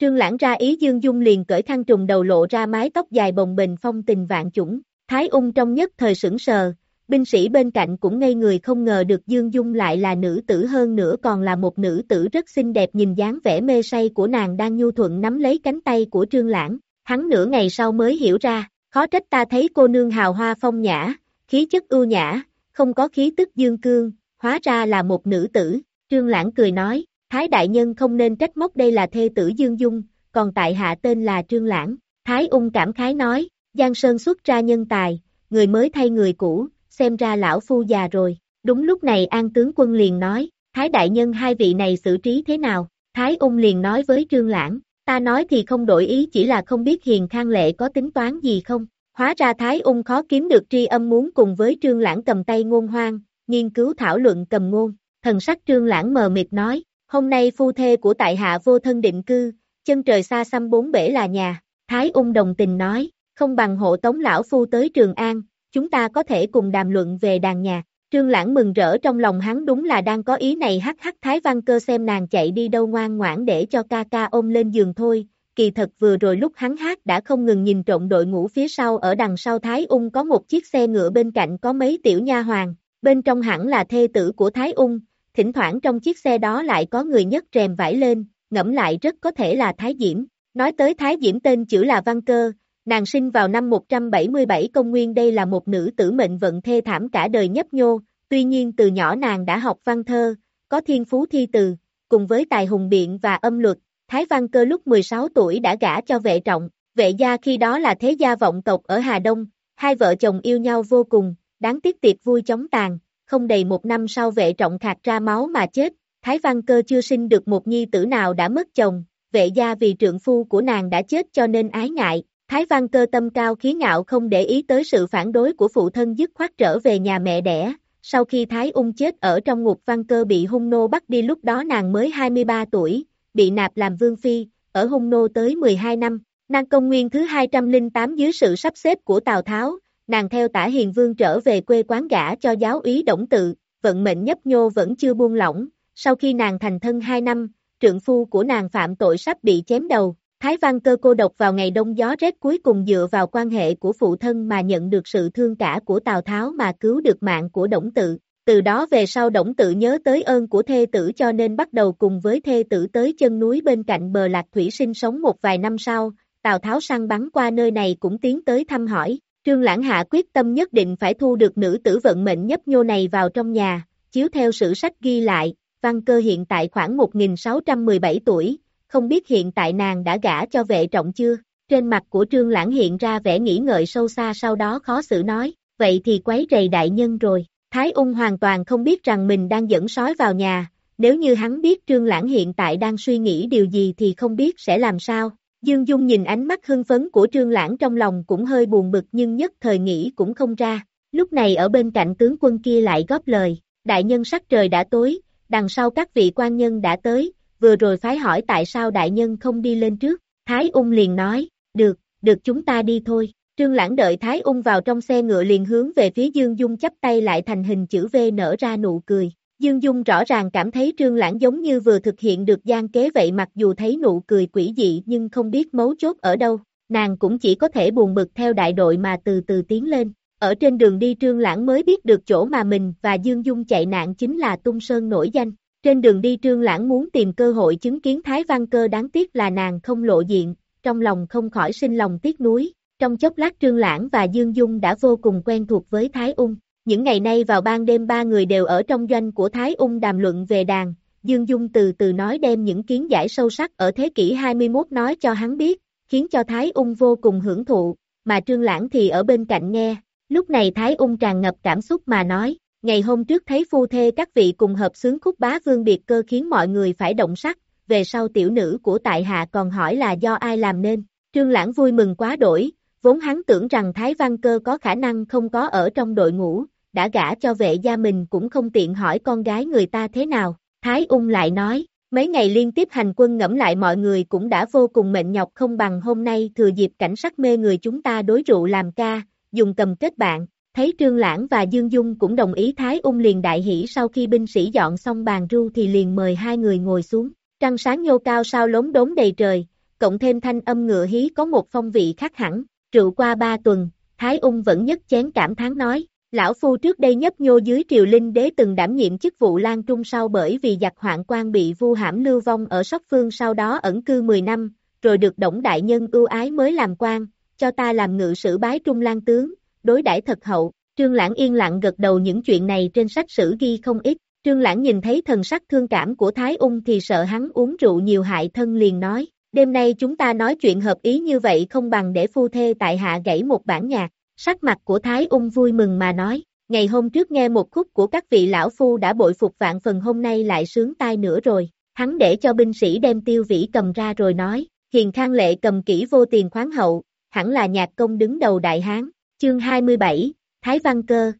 Trương lãng ra ý Dương Dung liền cởi khăn trùng đầu lộ ra mái tóc dài bồng bềnh phong tình vạn chủng, Thái ung trong nhất thời sững sờ, binh sĩ bên cạnh cũng ngây người không ngờ được Dương Dung lại là nữ tử hơn nữa còn là một nữ tử rất xinh đẹp nhìn dáng vẻ mê say của nàng đang nhu thuận nắm lấy cánh tay của Trương Lãng, hắn nửa ngày sau mới hiểu ra, khó trách ta thấy cô nương hào hoa phong nhã, khí chất ưu nhã, không có khí tức dương cương, hóa ra là một nữ tử, Trương Lãng cười nói, Thái Đại Nhân không nên trách móc đây là thê tử Dương Dung, còn tại hạ tên là Trương Lãng, Thái ung cảm khái nói, Giang Sơn xuất ra nhân tài, người mới thay người cũ, xem ra lão phu già rồi. Đúng lúc này An tướng quân liền nói, Thái đại nhân hai vị này xử trí thế nào? Thái ung liền nói với Trương Lãng, ta nói thì không đổi ý chỉ là không biết hiền khang lệ có tính toán gì không? Hóa ra Thái ung khó kiếm được tri âm muốn cùng với Trương Lãng cầm tay ngôn hoang, nghiên cứu thảo luận cầm ngôn. Thần sắc Trương Lãng mờ mịt nói, hôm nay phu thê của tại hạ vô thân định cư, chân trời xa xăm bốn bể là nhà. Thái ung đồng tình nói, không bằng hộ tống lão phu tới Trường An, chúng ta có thể cùng đàm luận về đàn nhạc. Trương Lãng mừng rỡ trong lòng hắn đúng là đang có ý này hắc hắc Thái Văn Cơ xem nàng chạy đi đâu ngoan ngoãn để cho ca ca ôm lên giường thôi. Kỳ thật vừa rồi lúc hắn hát đã không ngừng nhìn trộn đội ngũ phía sau ở đằng sau Thái Ung có một chiếc xe ngựa bên cạnh có mấy tiểu nha hoàng, bên trong hẳn là thê tử của Thái Ung, thỉnh thoảng trong chiếc xe đó lại có người nhấc rèm vải lên, ngẫm lại rất có thể là Thái Diễm. Nói tới Thái Diễm tên chữ là Văn Cơ, nàng sinh vào năm 177 công nguyên đây là một nữ tử mệnh vận thê thảm cả đời nhấp nhô, tuy nhiên từ nhỏ nàng đã học văn thơ, có thiên phú thi từ, cùng với tài hùng biện và âm luật, Thái Văn Cơ lúc 16 tuổi đã gả cho vệ trọng, vệ gia khi đó là thế gia vọng tộc ở Hà Đông, hai vợ chồng yêu nhau vô cùng, đáng tiếc tiệc vui chóng tàn, không đầy một năm sau vệ trọng khạc ra máu mà chết, Thái Văn Cơ chưa sinh được một nhi tử nào đã mất chồng, vệ gia vì trượng phu của nàng đã chết cho nên ái ngại, Thái Văn Cơ tâm cao khí ngạo không để ý tới sự phản đối của phụ thân dứt khoát trở về nhà mẹ đẻ, sau khi Thái Ung chết ở trong ngục Văn Cơ bị hung nô bắt đi lúc đó nàng mới 23 tuổi, bị nạp làm vương phi, ở hung nô tới 12 năm, nàng công nguyên thứ 208 dưới sự sắp xếp của Tào Tháo, nàng theo tả hiền vương trở về quê quán gả cho giáo úy Đổng Tự, vận mệnh nhấp nhô vẫn chưa buông lỏng, sau khi nàng thành thân 2 năm, trượng phu của nàng phạm tội sắp bị chém đầu, Thái Văn cơ cô độc vào ngày đông gió rét cuối cùng dựa vào quan hệ của phụ thân mà nhận được sự thương cả của Tào Tháo mà cứu được mạng của Đổng Tự. Từ đó về sau Đổng Tự nhớ tới ơn của thê tử cho nên bắt đầu cùng với thê tử tới chân núi bên cạnh bờ lạc thủy sinh sống một vài năm sau, Tào Tháo săn bắn qua nơi này cũng tiến tới thăm hỏi. Trương Lãng Hạ quyết tâm nhất định phải thu được nữ tử vận mệnh nhấp nhô này vào trong nhà, chiếu theo sử sách ghi lại, văn cơ hiện tại khoảng 1617 tuổi, không biết hiện tại nàng đã gả cho vệ trọng chưa, trên mặt của Trương Lãng hiện ra vẻ nghĩ ngợi sâu xa sau đó khó xử nói, vậy thì quấy rầy đại nhân rồi, Thái ung hoàn toàn không biết rằng mình đang dẫn sói vào nhà, nếu như hắn biết Trương Lãng hiện tại đang suy nghĩ điều gì thì không biết sẽ làm sao. Dương Dung nhìn ánh mắt hưng phấn của Trương Lãng trong lòng cũng hơi buồn bực nhưng nhất thời nghĩ cũng không ra. Lúc này ở bên cạnh tướng quân kia lại góp lời, đại nhân sắc trời đã tối, đằng sau các vị quan nhân đã tới, vừa rồi phái hỏi tại sao đại nhân không đi lên trước, Thái ung liền nói, được, được chúng ta đi thôi. Trương Lãng đợi Thái ung vào trong xe ngựa liền hướng về phía Dương Dung chắp tay lại thành hình chữ V nở ra nụ cười. Dương Dung rõ ràng cảm thấy Trương Lãng giống như vừa thực hiện được gian kế vậy mặc dù thấy nụ cười quỷ dị nhưng không biết mấu chốt ở đâu, nàng cũng chỉ có thể buồn bực theo đại đội mà từ từ tiến lên. Ở trên đường đi Trương Lãng mới biết được chỗ mà mình và Dương Dung chạy nạn chính là Tung Sơn nổi danh. Trên đường đi Trương Lãng muốn tìm cơ hội chứng kiến Thái Văn Cơ đáng tiếc là nàng không lộ diện, trong lòng không khỏi sinh lòng tiếc nuối. Trong chốc lát Trương Lãng và Dương Dung đã vô cùng quen thuộc với Thái Ung. Những ngày nay vào ban đêm ba người đều ở trong doanh của Thái Ung đàm luận về đàn, Dương Dung từ từ nói đem những kiến giải sâu sắc ở thế kỷ 21 nói cho hắn biết, khiến cho Thái Ung vô cùng hưởng thụ, mà Trương Lãng thì ở bên cạnh nghe. Lúc này Thái Ung tràn ngập cảm xúc mà nói, ngày hôm trước thấy phu thê các vị cùng hợp sướng khúc bá vương biệt cơ khiến mọi người phải động sắc, về sau tiểu nữ của tại hạ còn hỏi là do ai làm nên. Trương Lãng vui mừng quá đổi, vốn hắn tưởng rằng Thái Văn Cơ có khả năng không có ở trong đội ngũ, đã gả cho vệ gia mình cũng không tiện hỏi con gái người ta thế nào. Thái Ung lại nói, mấy ngày liên tiếp hành quân ngẫm lại mọi người cũng đã vô cùng mệnh nhọc không bằng hôm nay thừa dịp cảnh sắc mê người chúng ta đối rượu làm ca, dùng cầm kết bạn. Thấy Trương Lãng và Dương Dung cũng đồng ý Thái Ung liền đại hỷ sau khi binh sĩ dọn xong bàn ru thì liền mời hai người ngồi xuống. Trăng sáng nhô cao sao lốm đốm đầy trời, cộng thêm thanh âm ngựa hí có một phong vị khác hẳn. Rượu qua ba tuần, Thái Ung vẫn nhất chén cảm thán nói, Lão Phu trước đây nhấp nhô dưới triều linh đế từng đảm nhiệm chức vụ lan trung sau bởi vì giặc hoạn quan bị vu hãm lưu vong ở Sóc Phương sau đó ẩn cư 10 năm, rồi được Đổng Đại Nhân ưu ái mới làm quan, cho ta làm ngự sử bái trung lan tướng, đối đãi thật hậu. Trương Lãng yên lặng gật đầu những chuyện này trên sách sử ghi không ít. Trương Lãng nhìn thấy thần sắc thương cảm của Thái Ung thì sợ hắn uống rượu nhiều hại thân liền nói, đêm nay chúng ta nói chuyện hợp ý như vậy không bằng để phu thê tại hạ gãy một bản nhạc. Sắc mặt của Thái Ung vui mừng mà nói, ngày hôm trước nghe một khúc của các vị lão phu đã bội phục vạn phần hôm nay lại sướng tai nữa rồi. Hắn để cho binh sĩ đem tiêu vĩ cầm ra rồi nói, hiền khang lệ cầm kỹ vô tiền khoáng hậu, hẳn là nhạc công đứng đầu đại hán, chương 27, Thái Văn Cơ.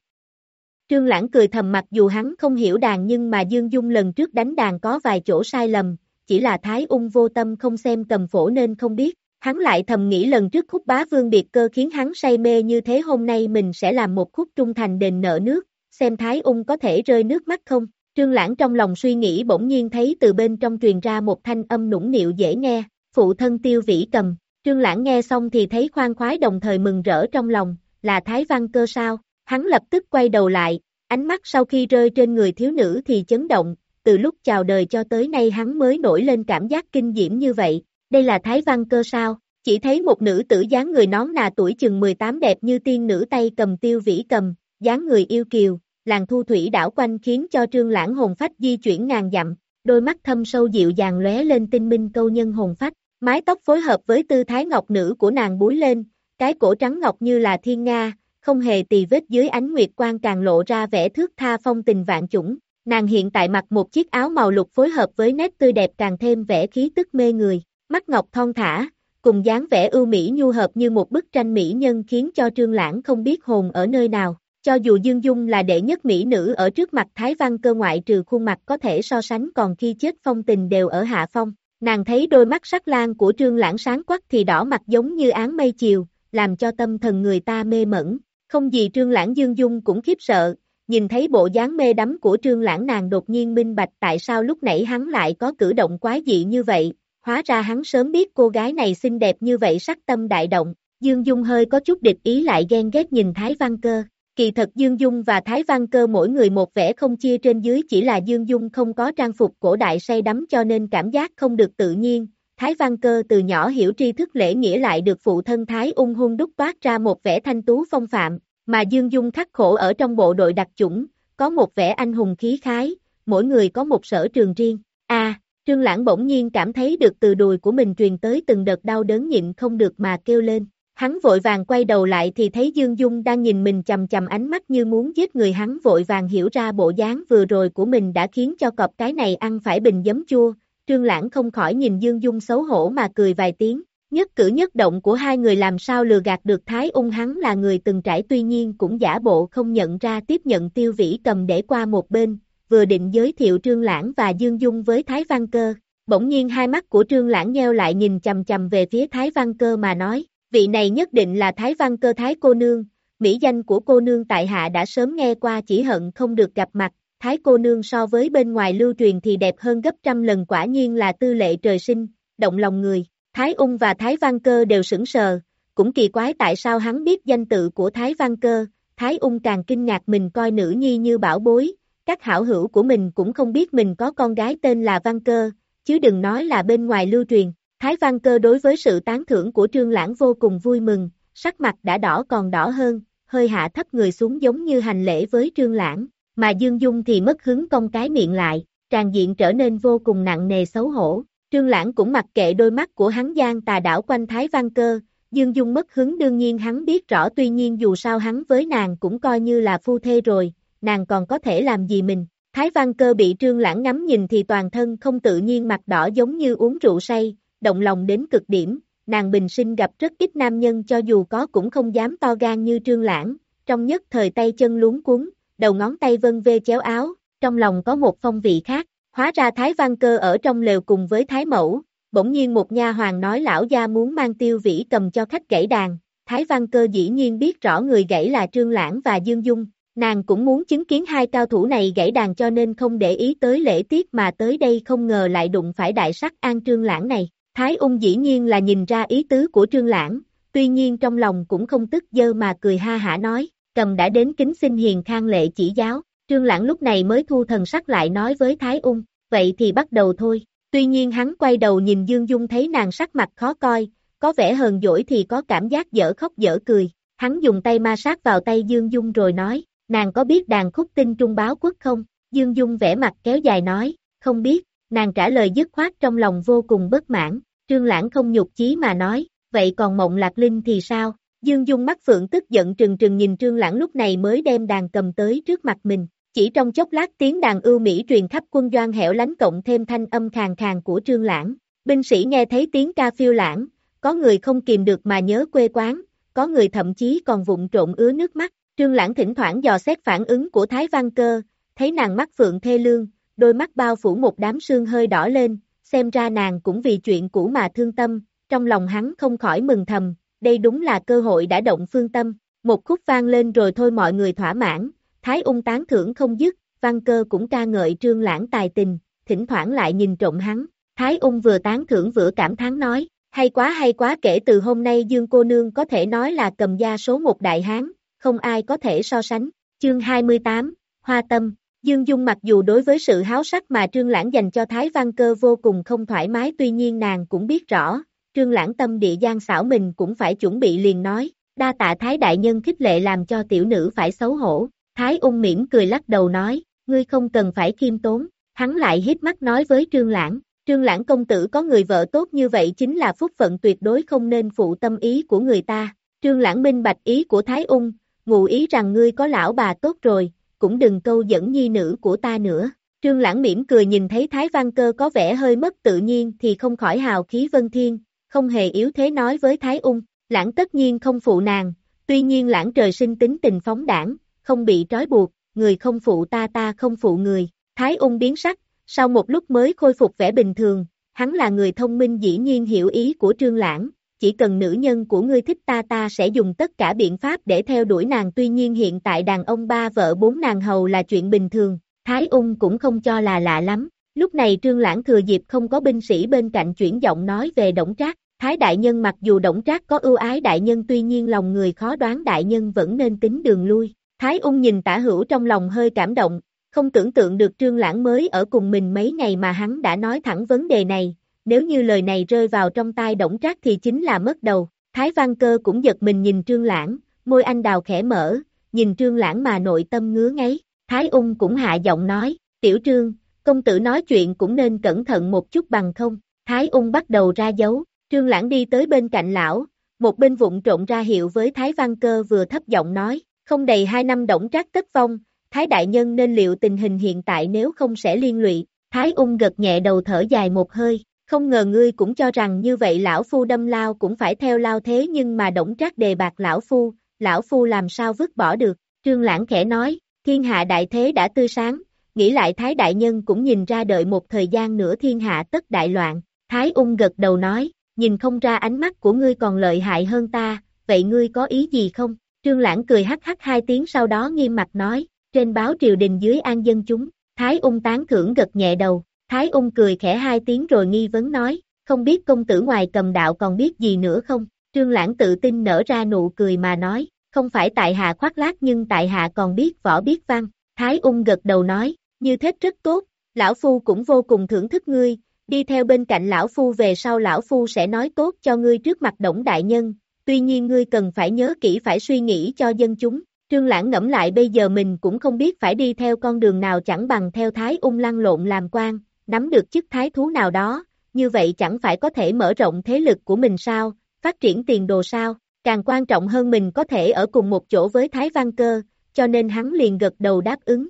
Trương Lãng cười thầm mặc dù hắn không hiểu đàn nhưng mà Dương Dung lần trước đánh đàn có vài chỗ sai lầm, chỉ là Thái ung vô tâm không xem cầm phổ nên không biết, Hắn lại thầm nghĩ lần trước khúc bá vương biệt cơ khiến hắn say mê như thế hôm nay mình sẽ làm một khúc trung thành đền nợ nước, xem Thái ung có thể rơi nước mắt không. Trương Lãng trong lòng suy nghĩ bỗng nhiên thấy từ bên trong truyền ra một thanh âm nũng nịu dễ nghe, phụ thân tiêu vĩ cầm. Trương Lãng nghe xong thì thấy khoan khoái đồng thời mừng rỡ trong lòng, là Thái Văn cơ sao. Hắn lập tức quay đầu lại, ánh mắt sau khi rơi trên người thiếu nữ thì chấn động, từ lúc chào đời cho tới nay hắn mới nổi lên cảm giác kinh diễm như vậy, đây là Thái Văn Cơ sao? Chỉ thấy một nữ tử dáng người nón nà tuổi chừng 18 đẹp như tiên nữ tay cầm tiêu vĩ cầm, dáng người yêu kiều, làng thu thủy đảo quanh khiến cho trương lãng hồn phách di chuyển ngàn dặm, đôi mắt thâm sâu dịu dàng lóe lên tinh minh câu nhân hồn phách, mái tóc phối hợp với tư thái ngọc nữ của nàng búi lên, cái cổ trắng ngọc như là thiên nga, không hề tì vết dưới ánh nguyệt quang càng lộ ra vẻ thước tha phong tình vạn chủng. Nàng hiện tại mặc một chiếc áo màu lục phối hợp với nét tươi đẹp càng thêm vẻ khí tức mê người, mắt ngọc thon thả, cùng dáng vẻ ưu mỹ nhu hợp như một bức tranh mỹ nhân khiến cho Trương Lãng không biết hồn ở nơi nào. Cho dù Dương Dung là đệ nhất mỹ nữ ở trước mặt Thái Văn cơ ngoại trừ khuôn mặt có thể so sánh còn khi chết phong tình đều ở hạ phong, nàng thấy đôi mắt sắc lan của Trương Lãng sáng quắc thì đỏ mặt giống như áng mây chiều, làm cho tâm thần người ta mê mẩn, không gì Trương Lãng Dương Dung cũng khiếp sợ, nhìn thấy bộ dáng mê đắm của Trương Lãng nàng đột nhiên minh bạch tại sao lúc nãy hắn lại có cử động quái dị như vậy, hóa ra hắn sớm biết cô gái này xinh đẹp như vậy sắc tâm đại động, Dương Dung hơi có chút địch ý lại ghen ghét nhìn Thái Văn Cơ. Kỳ thật Dương Dung và Thái Văn Cơ mỗi người một vẻ không chia trên dưới chỉ là Dương Dung không có trang phục cổ đại say đắm cho nên cảm giác không được tự nhiên. Thái Văn Cơ từ nhỏ hiểu tri thức lễ nghĩa lại được phụ thân Thái ung hung đúc toát ra một vẻ thanh tú phong phạm, mà Dương Dung khắc khổ ở trong bộ đội đặc chủng, có một vẻ anh hùng khí khái, mỗi người có một sở trường riêng. A, Trương Lãng bỗng nhiên cảm thấy được từ đùi của mình truyền tới từng đợt đau đớn nhịn không được mà kêu lên. Hắn vội vàng quay đầu lại thì thấy Dương Dung đang nhìn mình chầm chầm ánh mắt như muốn giết người hắn vội vàng hiểu ra bộ dáng vừa rồi của mình đã khiến cho cọp cái này ăn phải bình giấm chua. Trương Lãng không khỏi nhìn Dương Dung xấu hổ mà cười vài tiếng. Nhất cử nhất động của hai người làm sao lừa gạt được Thái ung hắn là người từng trải tuy nhiên cũng giả bộ không nhận ra tiếp nhận tiêu vĩ cầm để qua một bên, vừa định giới thiệu Trương Lãng và Dương Dung với Thái Văn Cơ. Bỗng nhiên hai mắt của Trương Lãng nheo lại nhìn chầm chầm về phía Thái Văn Cơ mà nói, vị này nhất định là Thái Văn Cơ Thái cô nương, mỹ danh của cô nương tại hạ đã sớm nghe qua chỉ hận không được gặp mặt, Thái cô nương so với bên ngoài lưu truyền thì đẹp hơn gấp trăm lần quả nhiên là tư lệ trời sinh, động lòng người. Thái Ung và Thái Văn Cơ đều sững sờ, cũng kỳ quái tại sao hắn biết danh tự của Thái Văn Cơ, Thái Ung càng kinh ngạc mình coi nữ nhi như bảo bối, các hảo hữu của mình cũng không biết mình có con gái tên là Văn Cơ, chứ đừng nói là bên ngoài lưu truyền. Thái Văn Cơ đối với sự tán thưởng của Trương Lãng vô cùng vui mừng, sắc mặt đã đỏ còn đỏ hơn, hơi hạ thấp người xuống giống như hành lễ với Trương Lãng, mà Dương Dung thì mất hứng cong cái miệng lại, tràn diện trở nên vô cùng nặng nề xấu hổ. Trương Lãng cũng mặc kệ đôi mắt của hắn gian tà đảo quanh Thái Văn Cơ, Dương Dung mất hứng đương nhiên hắn biết rõ tuy nhiên dù sao hắn với nàng cũng coi như là phu thê rồi, nàng còn có thể làm gì mình. Thái Văn Cơ bị Trương Lãng ngắm nhìn thì toàn thân không tự nhiên mặt đỏ giống như uống rượu say, động lòng đến cực điểm, nàng bình sinh gặp rất ít nam nhân cho dù có cũng không dám to gan như Trương Lãng, trong nhất thời tay chân luống cuốn, đầu ngón tay vân vê chéo áo, trong lòng có một phong vị khác, hóa ra Thái Văn Cơ ở trong lều cùng với Thái Mẫu, bỗng nhiên một nha hoàng nói lão gia muốn mang tiêu vĩ cầm cho khách gãy đàn, Thái Văn Cơ dĩ nhiên biết rõ người gãy là Trương Lãng và Dương Dung, Nàng cũng muốn chứng kiến hai cao thủ này gãy đàn cho nên không để ý tới lễ tiết mà tới đây không ngờ lại đụng phải đại sắc an trương lãng này. Thái ung dĩ nhiên là nhìn ra ý tứ của trương lãng, tuy nhiên trong lòng cũng không tức dơ mà cười ha hả nói, cầm đã đến kính xin hiền khang lệ chỉ giáo, trương lãng lúc này mới thu thần sắc lại nói với Thái ung, vậy thì bắt đầu thôi. Tuy nhiên hắn quay đầu nhìn Dương Dung thấy nàng sắc mặt khó coi, có vẻ hờn dỗi thì có cảm giác dở khóc dở cười, hắn dùng tay ma sát vào tay Dương Dung rồi nói, nàng có biết đàn khúc tinh trung báo quốc không? Dương Dung vẽ mặt kéo dài nói, không biết, nàng trả lời dứt khoát trong lòng vô cùng bất mãn, trương lãng không nhục chí mà nói, vậy còn mộng lạc linh thì sao? Dương Dung mắt phượng tức giận trừng trừng nhìn trương lãng lúc này mới đem đàn cầm tới trước mặt mình, chỉ trong chốc lát tiếng đàn ưu mỹ truyền khắp quân doan hẻo lánh cộng thêm thanh âm khàn khàn của trương lãng, binh sĩ nghe thấy tiếng ca phiêu lãng, có người không kìm được mà nhớ quê quán, có người thậm chí còn vụng trộn ứa nước mắt, Trương Lãng thỉnh thoảng dò xét phản ứng của Thái Văn Cơ, thấy nàng mắt phượng thê lương, đôi mắt bao phủ một đám sương hơi đỏ lên, xem ra nàng cũng vì chuyện cũ mà thương tâm, trong lòng hắn không khỏi mừng thầm, đây đúng là cơ hội đã động phương tâm, một khúc vang lên rồi thôi mọi người thỏa mãn, Thái ung tán thưởng không dứt, Văn Cơ cũng ca ngợi Trương Lãng tài tình, thỉnh thoảng lại nhìn trộm hắn, Thái ung vừa tán thưởng vừa cảm thán nói, hay quá hay quá kể từ hôm nay Dương cô nương có thể nói là cầm gia số một đại hán, không ai có thể so sánh. Chương 28, Hoa Tâm, Dương Dung mặc dù đối với sự háo sắc mà Trương Lãng dành cho Thái Văn Cơ vô cùng không thoải mái tuy nhiên nàng cũng biết rõ, Trương Lãng tâm địa gian xảo mình cũng phải chuẩn bị liền nói, đa tạ Thái Đại Nhân khích lệ làm cho tiểu nữ phải xấu hổ, Thái ung mỉm cười lắc đầu nói, ngươi không cần phải khiêm tốn, hắn lại hít mắt nói với Trương Lãng, Trương Lãng công tử có người vợ tốt như vậy chính là phúc phận tuyệt đối không nên phụ tâm ý của người ta, Trương Lãng minh bạch ý của Thái ung, ngụ ý rằng ngươi có lão bà tốt rồi, cũng đừng câu dẫn nhi nữ của ta nữa. Trương Lãng mỉm cười nhìn thấy Thái Văn Cơ có vẻ hơi mất tự nhiên thì không khỏi hào khí vân thiên, không hề yếu thế nói với Thái Ung, Lãng tất nhiên không phụ nàng, tuy nhiên Lãng trời sinh tính tình phóng đảng, không bị trói buộc, người không phụ ta ta không phụ người. Thái Ung biến sắc, sau một lúc mới khôi phục vẻ bình thường, hắn là người thông minh dĩ nhiên hiểu ý của Trương Lãng, chỉ cần nữ nhân của ngươi thích ta ta sẽ dùng tất cả biện pháp để theo đuổi nàng tuy nhiên hiện tại đàn ông ba vợ bốn nàng hầu là chuyện bình thường, Thái Ung cũng không cho là lạ lắm. Lúc này Trương Lãng thừa dịp không có binh sĩ bên cạnh chuyển giọng nói về Đổng Trác, Thái Đại Nhân mặc dù Đổng Trác có ưu ái Đại Nhân tuy nhiên lòng người khó đoán Đại Nhân vẫn nên tính đường lui. Thái Ung nhìn tả hữu trong lòng hơi cảm động, không tưởng tượng được Trương Lãng mới ở cùng mình mấy ngày mà hắn đã nói thẳng vấn đề này, nếu như lời này rơi vào trong tai Đổng Trác thì chính là mất đầu. Thái Văn Cơ cũng giật mình nhìn Trương Lãng, môi anh đào khẽ mở, nhìn Trương Lãng mà nội tâm ngứa ngáy. Thái Ung cũng hạ giọng nói, tiểu Trương, công tử nói chuyện cũng nên cẩn thận một chút bằng không. Thái Ung bắt đầu ra dấu, Trương Lãng đi tới bên cạnh lão, một bên vụng trộn ra hiệu với Thái Văn Cơ vừa thấp giọng nói, không đầy hai năm Đổng Trác tất vong, Thái Đại Nhân nên liệu tình hình hiện tại nếu không sẽ liên lụy. Thái Ung gật nhẹ đầu thở dài một hơi, không ngờ ngươi cũng cho rằng như vậy lão phu đâm lao cũng phải theo lao thế nhưng mà động trác đề bạc lão phu, lão phu làm sao vứt bỏ được, trương lãng khẽ nói, thiên hạ đại thế đã tươi sáng, nghĩ lại thái đại nhân cũng nhìn ra đợi một thời gian nữa thiên hạ tất đại loạn, thái ung gật đầu nói, nhìn không ra ánh mắt của ngươi còn lợi hại hơn ta, vậy ngươi có ý gì không? Trương Lãng cười hắc hắc hai tiếng sau đó nghiêm mặt nói, trên báo triều đình dưới an dân chúng, Thái ung tán thưởng gật nhẹ đầu, Thái ung cười khẽ hai tiếng rồi nghi vấn nói, không biết công tử ngoài cầm đạo còn biết gì nữa không? Trương Lãng tự tin nở ra nụ cười mà nói, không phải tại hạ khoác lác nhưng tại hạ còn biết võ biết văn. Thái ung gật đầu nói, như thế rất tốt, lão phu cũng vô cùng thưởng thức ngươi, đi theo bên cạnh lão phu về sau lão phu sẽ nói tốt cho ngươi trước mặt đổng đại nhân, tuy nhiên ngươi cần phải nhớ kỹ phải suy nghĩ cho dân chúng. Trương Lãng ngẫm lại bây giờ mình cũng không biết phải đi theo con đường nào chẳng bằng theo Thái ung lăn lộn làm quan, nắm được chức thái thú nào đó, như vậy chẳng phải có thể mở rộng thế lực của mình sao, phát triển tiền đồ sao, càng quan trọng hơn mình có thể ở cùng một chỗ với Thái Văn Cơ, cho nên hắn liền gật đầu đáp ứng.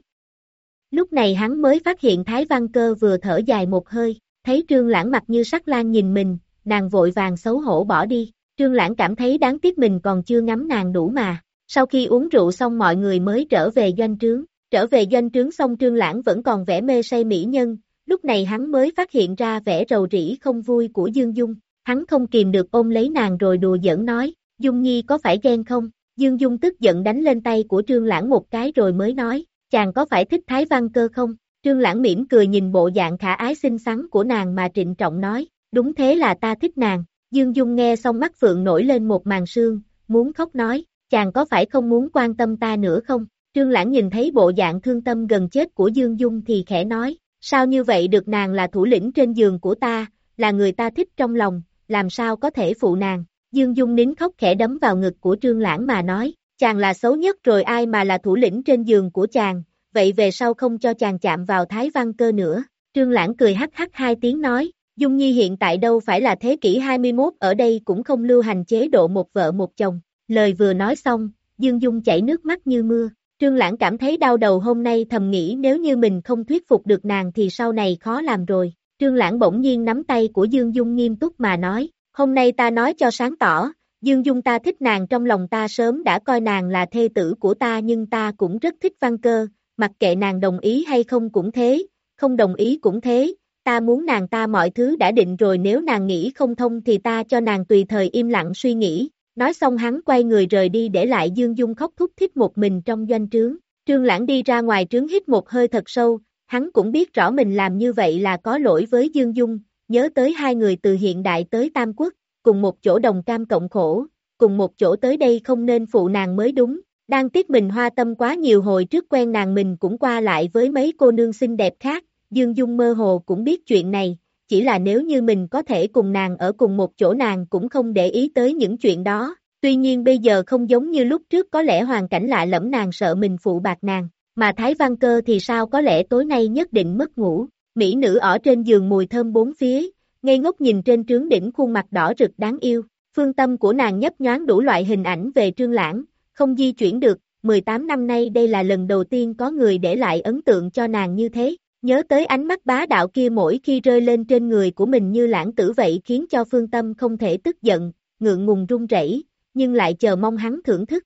Lúc này hắn mới phát hiện Thái Văn Cơ vừa thở dài một hơi, thấy Trương Lãng mặt như sắc lan nhìn mình, nàng vội vàng xấu hổ bỏ đi, Trương Lãng cảm thấy đáng tiếc mình còn chưa ngắm nàng đủ mà, sau khi uống rượu xong mọi người mới trở về doanh trướng, trở về doanh trướng xong Trương Lãng vẫn còn vẻ mê say mỹ nhân, lúc này hắn mới phát hiện ra vẻ rầu rĩ không vui của Dương Dung, hắn không kìm được ôm lấy nàng rồi đùa giỡn nói, Dung Nhi có phải ghen không? Dương Dung tức giận đánh lên tay của Trương Lãng một cái rồi mới nói, chàng có phải thích Thái Văn Cơ không? Trương Lãng mỉm cười nhìn bộ dạng khả ái xinh xắn của nàng mà trịnh trọng nói, đúng thế là ta thích nàng. Dương Dung nghe xong mắt phượng nổi lên một màn sương, muốn khóc nói, chàng có phải không muốn quan tâm ta nữa không? Trương Lãng nhìn thấy bộ dạng thương tâm gần chết của Dương Dung thì khẽ nói, Sao như vậy được nàng là thủ lĩnh trên giường của ta, là người ta thích trong lòng, làm sao có thể phụ nàng. Dương Dung nín khóc khẽ đấm vào ngực của Trương Lãng mà nói, chàng là xấu nhất rồi ai mà là thủ lĩnh trên giường của chàng, vậy về sau không cho chàng chạm vào thái văn cơ nữa. Trương Lãng cười hắc hắc hai tiếng nói, Dung Nhi hiện tại đâu phải là thế kỷ 21 ở đây cũng không lưu hành chế độ một vợ một chồng. Lời vừa nói xong, Dương Dung chảy nước mắt như mưa, Trương Lãng cảm thấy đau đầu hôm nay thầm nghĩ nếu như mình không thuyết phục được nàng thì sau này khó làm rồi. Trương Lãng bỗng nhiên nắm tay của Dương Dung nghiêm túc mà nói, hôm nay ta nói cho sáng tỏ, Dương Dung ta thích nàng trong lòng ta sớm đã coi nàng là thê tử của ta nhưng ta cũng rất thích văn cơ, mặc kệ nàng đồng ý hay không cũng thế, không đồng ý cũng thế, ta muốn nàng ta mọi thứ đã định rồi nếu nàng nghĩ không thông thì ta cho nàng tùy thời im lặng suy nghĩ, Nói xong hắn quay người rời đi để lại Dương Dung khóc thúc thích một mình trong doanh trướng. Trương Lãng đi ra ngoài trướng hít một hơi thật sâu, hắn cũng biết rõ mình làm như vậy là có lỗi với Dương Dung, nhớ tới hai người từ hiện đại tới Tam Quốc, cùng một chỗ đồng cam cộng khổ, cùng một chỗ tới đây không nên phụ nàng mới đúng, đang tiếc mình hoa tâm quá nhiều hồi trước quen nàng mình cũng qua lại với mấy cô nương xinh đẹp khác, Dương Dung mơ hồ cũng biết chuyện này, chỉ là nếu như mình có thể cùng nàng ở cùng một chỗ nàng cũng không để ý tới những chuyện đó, tuy nhiên bây giờ không giống như lúc trước có lẽ hoàn cảnh lạ lẫm nàng sợ mình phụ bạc nàng, mà Thái Văn Cơ thì sao có lẽ tối nay nhất định mất ngủ, mỹ nữ ở trên giường mùi thơm bốn phía, ngây ngốc nhìn trên trướng đỉnh khuôn mặt đỏ rực đáng yêu, phương tâm của nàng nhấp nhoáng đủ loại hình ảnh về trương lãng, không di chuyển được, 18 năm nay đây là lần đầu tiên có người để lại ấn tượng cho nàng như thế, nhớ tới ánh mắt bá đạo kia mỗi khi rơi lên trên người của mình như lãng tử vậy khiến cho phương tâm không thể tức giận, ngượng ngùng run rẩy, nhưng lại chờ mong hắn thưởng thức.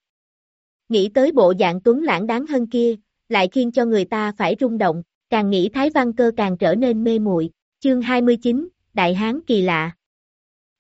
Nghĩ tới bộ dạng tuấn lãng đáng hơn kia, lại khiến cho người ta phải rung động, càng nghĩ Thái Văn Cơ càng trở nên mê muội. Chương 29, Đại Hán kỳ lạ.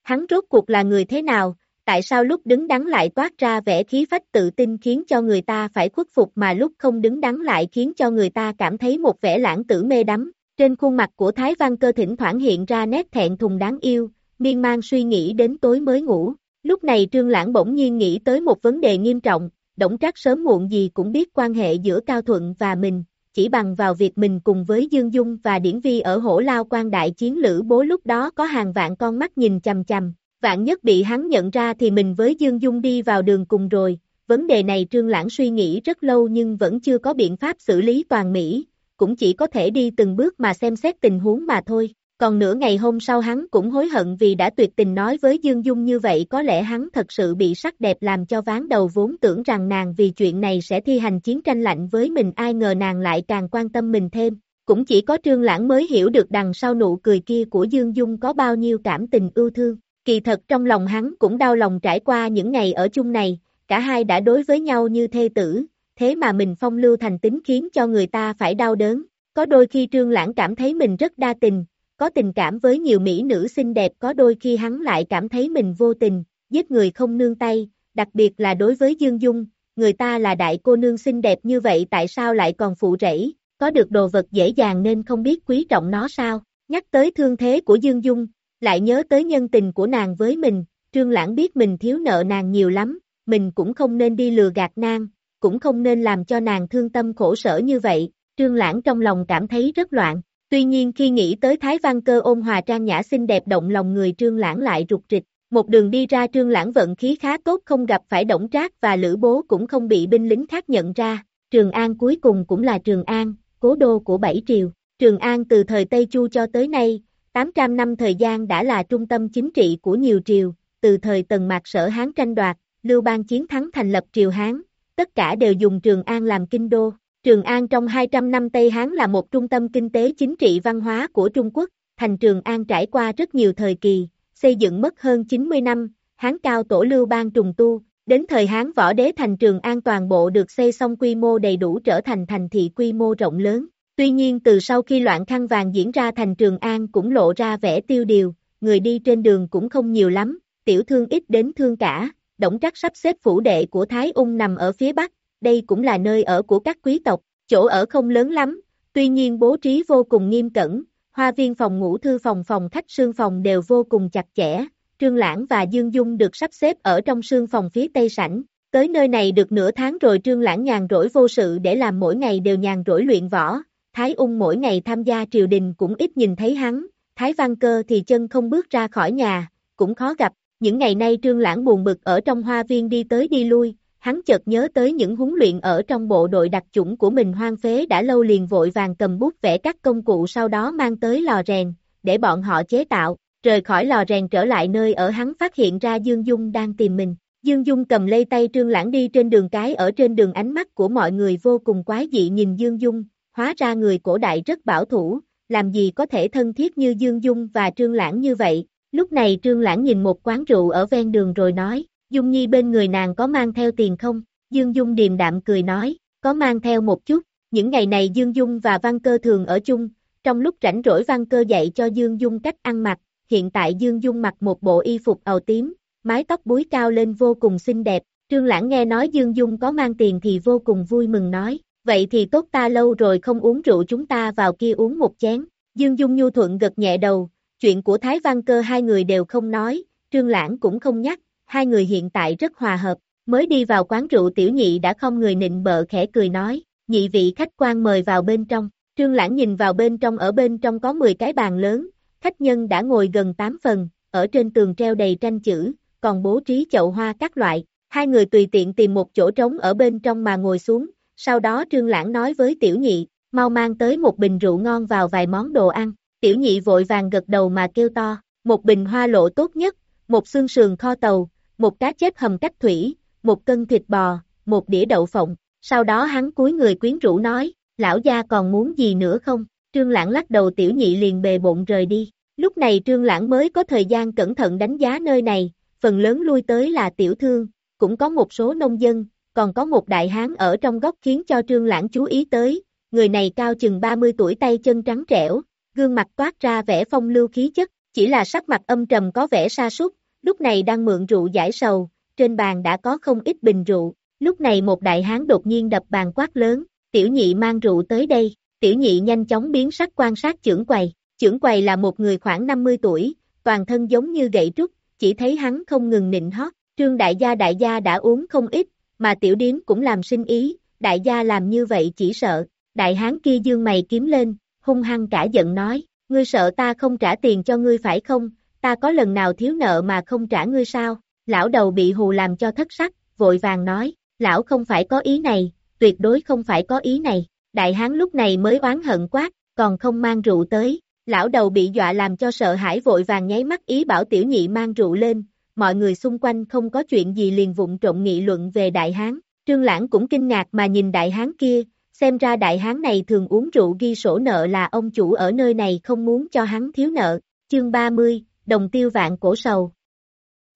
Hắn rốt cuộc là người thế nào, tại sao lúc đứng đắn lại toát ra vẻ khí phách tự tin khiến cho người ta phải khuất phục mà lúc không đứng đắn lại khiến cho người ta cảm thấy một vẻ lãng tử mê đắm. Trên khuôn mặt của Thái Văn Cơ thỉnh thoảng hiện ra nét thẹn thùng đáng yêu, miên man suy nghĩ đến tối mới ngủ. Lúc này Trương Lãng bỗng nhiên nghĩ tới một vấn đề nghiêm trọng, Đổng Trác sớm muộn gì cũng biết quan hệ giữa Cao Thuận và mình, chỉ bằng vào việc mình cùng với Dương Dung và Điển Vi ở hổ lao quan đại chiến lữ bố lúc đó có hàng vạn con mắt nhìn chằm chằm, vạn nhất bị hắn nhận ra thì mình với Dương Dung đi vào đường cùng rồi, vấn đề này Trương Lãng suy nghĩ rất lâu nhưng vẫn chưa có biện pháp xử lý toàn Mỹ, cũng chỉ có thể đi từng bước mà xem xét tình huống mà thôi. Còn nửa ngày hôm sau hắn cũng hối hận vì đã tuyệt tình nói với Dương Dung như vậy có lẽ hắn thật sự bị sắc đẹp làm cho ván đầu vốn tưởng rằng nàng vì chuyện này sẽ thi hành chiến tranh lạnh với mình ai ngờ nàng lại càng quan tâm mình thêm. Cũng chỉ có Trương Lãng mới hiểu được đằng sau nụ cười kia của Dương Dung có bao nhiêu cảm tình ưu thương. Kỳ thật trong lòng hắn cũng đau lòng trải qua những ngày ở chung này, cả hai đã đối với nhau như thê tử, thế mà mình phong lưu thành tính khiến cho người ta phải đau đớn. Có đôi khi Trương Lãng cảm thấy mình rất đa tình, có tình cảm với nhiều mỹ nữ xinh đẹp có đôi khi hắn lại cảm thấy mình vô tình, giết người không nương tay, đặc biệt là đối với Dương Dung, người ta là đại cô nương xinh đẹp như vậy tại sao lại còn phụ rẫy, có được đồ vật dễ dàng nên không biết quý trọng nó sao, nhắc tới thương thế của Dương Dung, lại nhớ tới nhân tình của nàng với mình, Trương Lãng biết mình thiếu nợ nàng nhiều lắm, mình cũng không nên đi lừa gạt nàng, cũng không nên làm cho nàng thương tâm khổ sở như vậy, Trương Lãng trong lòng cảm thấy rất loạn, Tuy nhiên khi nghĩ tới Thái Văn Cơ ôn hòa trang nhã xinh đẹp động lòng người Trương Lãng lại rụt rịch, một đường đi ra Trương Lãng vận khí khá tốt không gặp phải Động Trác và Lữ Bố cũng không bị binh lính khác nhận ra, Trường An cuối cùng cũng là Trường An, cố đô của bảy triều. Trường An từ thời Tây Chu cho tới nay, 800 năm thời gian đã là trung tâm chính trị của nhiều triều, từ thời Tần Mạc Sở Hán tranh đoạt, Lưu Bang chiến thắng thành lập triều Hán, tất cả đều dùng Trường An làm kinh đô. Trường An trong 200 năm Tây Hán là một trung tâm kinh tế chính trị văn hóa của Trung Quốc, thành Trường An trải qua rất nhiều thời kỳ, xây dựng mất hơn 90 năm, Hán cao tổ lưu bang trùng tu, đến thời Hán võ đế thành Trường An toàn bộ được xây xong quy mô đầy đủ trở thành thành thị quy mô rộng lớn. Tuy nhiên từ sau khi loạn khăn vàng diễn ra thành Trường An cũng lộ ra vẻ tiêu điều, người đi trên đường cũng không nhiều lắm, tiểu thương ít đến thương cả, Đổng Trắc sắp xếp phủ đệ của Thái Ung nằm ở phía bắc, đây cũng là nơi ở của các quý tộc, chỗ ở không lớn lắm, tuy nhiên bố trí vô cùng nghiêm cẩn, hoa viên phòng ngủ thư phòng phòng khách sương phòng đều vô cùng chặt chẽ, Trương Lãng và Dương Dung được sắp xếp ở trong sương phòng phía tây sảnh, tới nơi này được nửa tháng rồi Trương Lãng nhàn rỗi vô sự để làm mỗi ngày đều nhàn rỗi luyện võ, Thái Ung mỗi ngày tham gia triều đình cũng ít nhìn thấy hắn, Thái Văn Cơ thì chân không bước ra khỏi nhà, cũng khó gặp, những ngày nay Trương Lãng buồn bực ở trong hoa viên đi tới đi lui, hắn chợt nhớ tới những huấn luyện ở trong bộ đội đặc chủng của mình hoang phế đã lâu liền vội vàng cầm bút vẽ các công cụ sau đó mang tới lò rèn, để bọn họ chế tạo, rời khỏi lò rèn trở lại nơi ở hắn phát hiện ra Dương Dung đang tìm mình. Dương Dung cầm lây tay Trương Lãng đi trên đường cái ở trên đường ánh mắt của mọi người vô cùng quái dị nhìn Dương Dung, hóa ra người cổ đại rất bảo thủ, làm gì có thể thân thiết như Dương Dung và Trương Lãng như vậy. Lúc này Trương Lãng nhìn một quán rượu ở ven đường rồi nói, Dung Nhi bên người nàng có mang theo tiền không? Dương Dung điềm đạm cười nói, có mang theo một chút, những ngày này Dương Dung và Văn Cơ thường ở chung, trong lúc rảnh rỗi Văn Cơ dạy cho Dương Dung cách ăn mặc, hiện tại Dương Dung mặc một bộ y phục màu tím, mái tóc búi cao lên vô cùng xinh đẹp, Trương Lãng nghe nói Dương Dung có mang tiền thì vô cùng vui mừng nói, vậy thì tốt ta lâu rồi không uống rượu chúng ta vào kia uống một chén, Dương Dung nhu thuận gật nhẹ đầu, chuyện của Thái Văn Cơ hai người đều không nói, Trương Lãng cũng không nhắc, hai người hiện tại rất hòa hợp, mới đi vào quán rượu tiểu nhị đã không người nịnh bợ khẽ cười nói, nhị vị khách quan mời vào bên trong, trương lãng nhìn vào bên trong ở bên trong có 10 cái bàn lớn, khách nhân đã ngồi gần 8 phần, ở trên tường treo đầy tranh chữ, còn bố trí chậu hoa các loại, hai người tùy tiện tìm một chỗ trống ở bên trong mà ngồi xuống, sau đó trương lãng nói với tiểu nhị, mau mang tới một bình rượu ngon vào vài món đồ ăn, tiểu nhị vội vàng gật đầu mà kêu to, một bình hoa lộ tốt nhất, một xương sườn kho tàu, một cá chép hầm cách thủy, một cân thịt bò, một đĩa đậu phộng, sau đó hắn cúi người quyến rũ nói, lão gia còn muốn gì nữa không, trương lãng lắc đầu tiểu nhị liền bề bộn rời đi, lúc này trương lãng mới có thời gian cẩn thận đánh giá nơi này, phần lớn lui tới là tiểu thương, cũng có một số nông dân, còn có một đại hán ở trong góc khiến cho trương lãng chú ý tới, người này cao chừng 30 tuổi tay chân trắng trẻo, gương mặt toát ra vẻ phong lưu khí chất, chỉ là sắc mặt âm trầm có vẻ sa sút lúc này đang mượn rượu giải sầu, trên bàn đã có không ít bình rượu, lúc này một đại hán đột nhiên đập bàn quát lớn, tiểu nhị mang rượu tới đây, tiểu nhị nhanh chóng biến sắc quan sát trưởng quầy, trưởng quầy là một người khoảng 50 tuổi, toàn thân giống như gậy trúc, chỉ thấy hắn không ngừng nịnh hót, trương đại gia đại gia đã uống không ít, mà tiểu điếm cũng làm sinh ý, đại gia làm như vậy chỉ sợ, đại hán kia dương mày kiếm lên, hung hăng cả giận nói, ngươi sợ ta không trả tiền cho ngươi phải không, ta có lần nào thiếu nợ mà không trả ngươi sao, lão đầu bị hù làm cho thất sắc, vội vàng nói, lão không phải có ý này, tuyệt đối không phải có ý này, đại hán lúc này mới oán hận quát, còn không mang rượu tới, lão đầu bị dọa làm cho sợ hãi vội vàng nháy mắt ý bảo tiểu nhị mang rượu lên, mọi người xung quanh không có chuyện gì liền vụng trộn nghị luận về đại hán, trương lãng cũng kinh ngạc mà nhìn đại hán kia, xem ra đại hán này thường uống rượu ghi sổ nợ là ông chủ ở nơi này không muốn cho hắn thiếu nợ, chương 30, đồng tiêu vạn cổ sầu.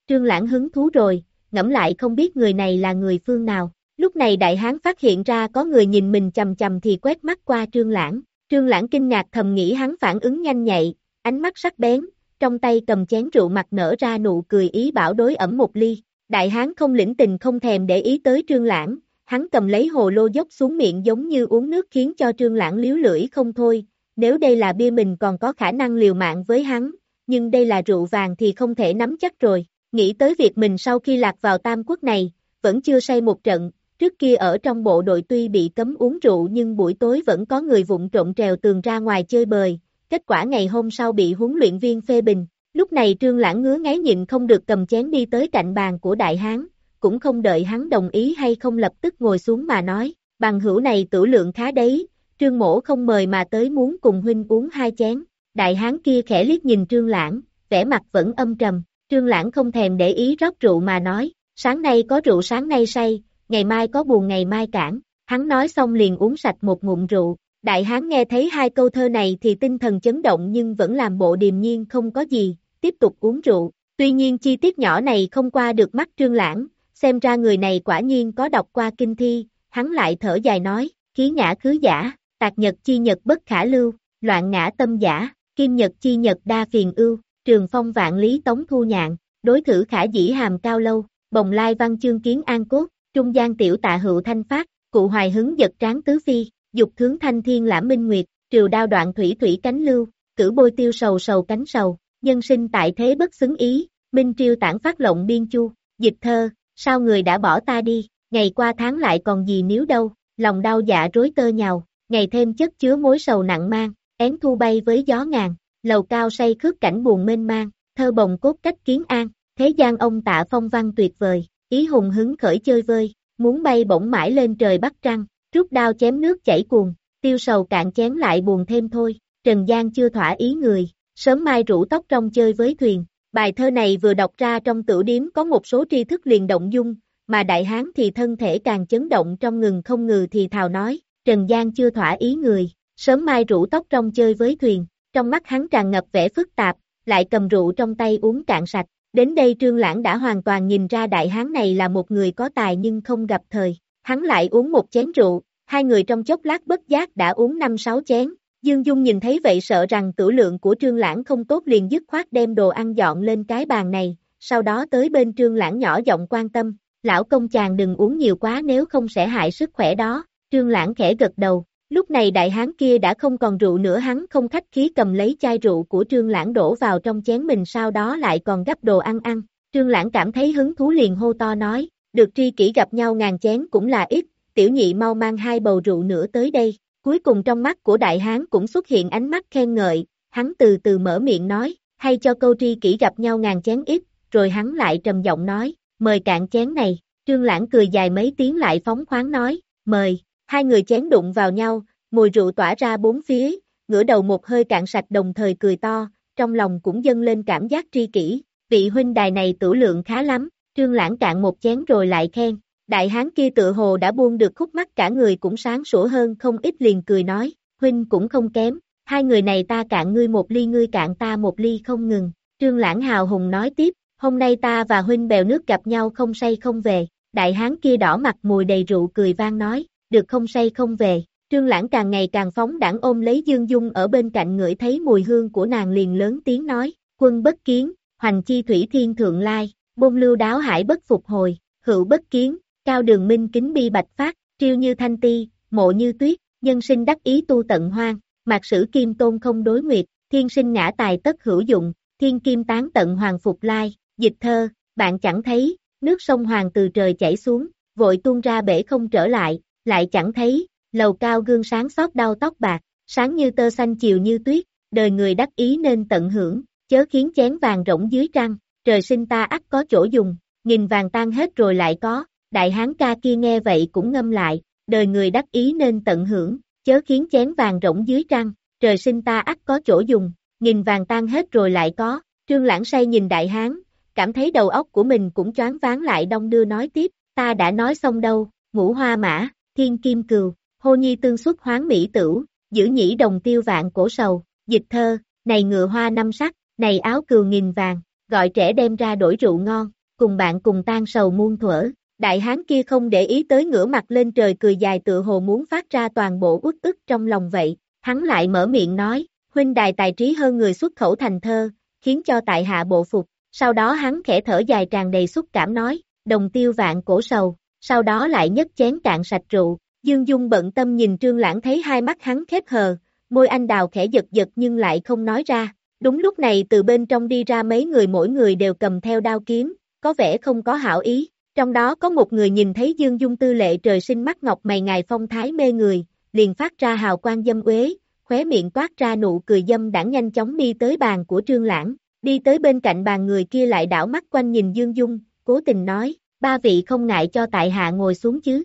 Trương lãng hứng thú rồi, ngẫm lại không biết người này là người phương nào, lúc này đại hán phát hiện ra có người nhìn mình chầm chầm thì quét mắt qua trương lãng, trương lãng kinh ngạc thầm nghĩ hắn phản ứng nhanh nhạy, ánh mắt sắc bén, trong tay cầm chén rượu mặt nở ra nụ cười ý bảo đối ẩm một ly, đại hán không lĩnh tình không thèm để ý tới trương lãng, hắn cầm lấy hồ lô dốc xuống miệng giống như uống nước khiến cho trương lãng liếu lưỡi không thôi, nếu đây là bia mình còn có khả năng liều mạng với hắn, nhưng đây là rượu vàng thì không thể nắm chắc rồi, nghĩ tới việc mình sau khi lạc vào tam quốc này, vẫn chưa say một trận, trước kia ở trong bộ đội tuy bị cấm uống rượu nhưng buổi tối vẫn có người vụng trộn trèo tường ra ngoài chơi bời, kết quả ngày hôm sau bị huấn luyện viên phê bình, lúc này trương lãng ngứa ngáy nhịn không được cầm chén đi tới cạnh bàn của đại hán, cũng không đợi hắn đồng ý hay không lập tức ngồi xuống mà nói, bằng hữu này tử lượng khá đấy, trương mổ không mời mà tới muốn cùng huynh uống hai chén, đại hán kia khẽ liếc nhìn trương lãng, vẻ mặt vẫn âm trầm, trương lãng không thèm để ý rót rượu mà nói, sáng nay có rượu sáng nay say, ngày mai có buồn ngày mai cản, hắn nói xong liền uống sạch một ngụm rượu, đại hán nghe thấy hai câu thơ này thì tinh thần chấn động nhưng vẫn làm bộ điềm nhiên không có gì, tiếp tục uống rượu, tuy nhiên chi tiết nhỏ này không qua được mắt trương lãng, xem ra người này quả nhiên có đọc qua kinh thi, hắn lại thở dài nói, khí ngã khứ giả, tạc nhật chi nhật bất khả lưu, loạn ngã tâm giả, kim nhật chi nhật đa phiền ưu, trường phong vạn lý tống thu nhạn, đối thử khả dĩ hàm cao lâu, bồng lai văn chương kiến an cốt, trung gian tiểu tạ hữu thanh phát, cụ hoài hứng giật tráng tứ phi, dục thướng thanh thiên lãm minh nguyệt, triều đao đoạn thủy thủy cánh lưu, cử bôi tiêu sầu sầu cánh sầu, nhân sinh tại thế bất xứng ý, minh triêu tản phát lộng biên chu, dịch thơ, sao người đã bỏ ta đi, ngày qua tháng lại còn gì nếu đâu, lòng đau dạ rối tơ nhào, ngày thêm chất chứa mối sầu nặng mang, én thu bay với gió ngàn, lầu cao say khước cảnh buồn mênh mang, thơ bồng cốt cách kiến an, thế gian ông tạ phong văn tuyệt vời, ý hùng hứng khởi chơi vơi, muốn bay bổng mãi lên trời bắt trăng, rút đao chém nước chảy cuồng, tiêu sầu cạn chén lại buồn thêm thôi, Trần Giang chưa thỏa ý người, sớm mai rủ tóc trong chơi với thuyền, Bài thơ này vừa đọc ra trong tử điếm có một số tri thức liền động dung, mà đại hán thì thân thể càng chấn động trong ngừng không ngừ thì thào nói, Trần Giang chưa thỏa ý người, sớm mai rủ tóc trong chơi với thuyền, trong mắt hắn tràn ngập vẻ phức tạp, lại cầm rượu trong tay uống cạn sạch, đến đây trương lãng đã hoàn toàn nhìn ra đại hán này là một người có tài nhưng không gặp thời, hắn lại uống một chén rượu, hai người trong chốc lát bất giác đã uống năm sáu chén, Dương Dung nhìn thấy vậy sợ rằng tử lượng của Trương Lãng không tốt liền dứt khoát đem đồ ăn dọn lên cái bàn này, sau đó tới bên Trương Lãng nhỏ giọng quan tâm, lão công chàng đừng uống nhiều quá nếu không sẽ hại sức khỏe đó, Trương Lãng khẽ gật đầu, lúc này đại hán kia đã không còn rượu nữa hắn không khách khí cầm lấy chai rượu của Trương Lãng đổ vào trong chén mình sau đó lại còn gấp đồ ăn ăn, Trương Lãng cảm thấy hứng thú liền hô to nói, được tri kỷ gặp nhau ngàn chén cũng là ít, tiểu nhị mau mang hai bầu rượu nữa tới đây. Cuối cùng trong mắt của đại hán cũng xuất hiện ánh mắt khen ngợi, hắn từ từ mở miệng nói, hay cho câu tri kỷ gặp nhau ngàn chén ít, rồi hắn lại trầm giọng nói, mời cạn chén này, trương lãng cười dài mấy tiếng lại phóng khoáng nói, mời, hai người chén đụng vào nhau, mùi rượu tỏa ra bốn phía, ngửa đầu một hơi cạn sạch đồng thời cười to, trong lòng cũng dâng lên cảm giác tri kỷ, vị huynh đài này tử lượng khá lắm, trương lãng cạn một chén rồi lại khen, đại hán kia tự hồ đã buông được khúc mắt cả người cũng sáng sủa hơn không ít liền cười nói, huynh cũng không kém, hai người này ta cạn ngươi một ly ngươi cạn ta một ly không ngừng, trương lãng hào hùng nói tiếp, hôm nay ta và huynh bèo nước gặp nhau không say không về, đại hán kia đỏ mặt mùi đầy rượu cười vang nói, được không say không về, trương lãng càng ngày càng phóng đảng ôm lấy Dương Dung ở bên cạnh ngửi thấy mùi hương của nàng liền lớn tiếng nói, quân bất kiến, hoành chi thủy thiên thượng lai, bôn lưu đáo hải bất phục hồi, hữu bất kiến, cao đường minh kính bi bạch phát, triêu như thanh ti, mộ như tuyết, nhân sinh đắc ý tu tận hoang, mạc sử kim tôn không đối nguyệt, thiên sinh ngã tài tất hữu dụng, thiên kim tán tận hoàng phục lai, dịch thơ, bạn chẳng thấy, nước sông hoàng từ trời chảy xuống, vội tuôn ra bể không trở lại, lại chẳng thấy, lầu cao gương sáng xót đau tóc bạc, sáng như tơ xanh chiều như tuyết, đời người đắc ý nên tận hưởng, chớ khiến chén vàng rỗng dưới trăng, trời sinh ta ắt có chỗ dùng, nghìn vàng tan hết rồi lại có, đại hán ca kia nghe vậy cũng ngâm lại, đời người đắc ý nên tận hưởng, chớ khiến chén vàng rỗng dưới trăng, trời sinh ta ắt có chỗ dùng, nghìn vàng tan hết rồi lại có, trương lãng say nhìn đại hán, cảm thấy đầu óc của mình cũng choáng váng lại đông đưa nói tiếp, ta đã nói xong đâu, ngũ hoa mã, thiên kim cừu, hô nhi tương xuất hoáng mỹ tửu, giữ nhĩ đồng tiêu vạn cổ sầu, dịch thơ, này ngựa hoa năm sắc, này áo cừu nghìn vàng, gọi trẻ đem ra đổi rượu ngon, cùng bạn cùng tan sầu muôn thuở. Đại hán kia không để ý tới ngửa mặt lên trời cười dài tự hồ muốn phát ra toàn bộ uất ức trong lòng vậy, hắn lại mở miệng nói, huynh đài tài trí hơn người xuất khẩu thành thơ, khiến cho tại hạ bộ phục, sau đó hắn khẽ thở dài tràn đầy xúc cảm nói, đồng tiêu vạn cổ sầu, sau đó lại nhấc chén cạn sạch rượu, Dương Dung bận tâm nhìn Trương Lãng thấy hai mắt hắn khép hờ, môi anh đào khẽ giật giật nhưng lại không nói ra, đúng lúc này từ bên trong đi ra mấy người mỗi người đều cầm theo đao kiếm, có vẻ không có hảo ý, trong đó có một người nhìn thấy Dương Dung tư lệ trời sinh mắt ngọc mày ngài phong thái mê người, liền phát ra hào quang dâm uế, khóe miệng toát ra nụ cười dâm đảng nhanh chóng đi tới bàn của Trương Lãng, đi tới bên cạnh bàn người kia lại đảo mắt quanh nhìn Dương Dung, cố tình nói, ba vị không ngại cho tại hạ ngồi xuống chứ.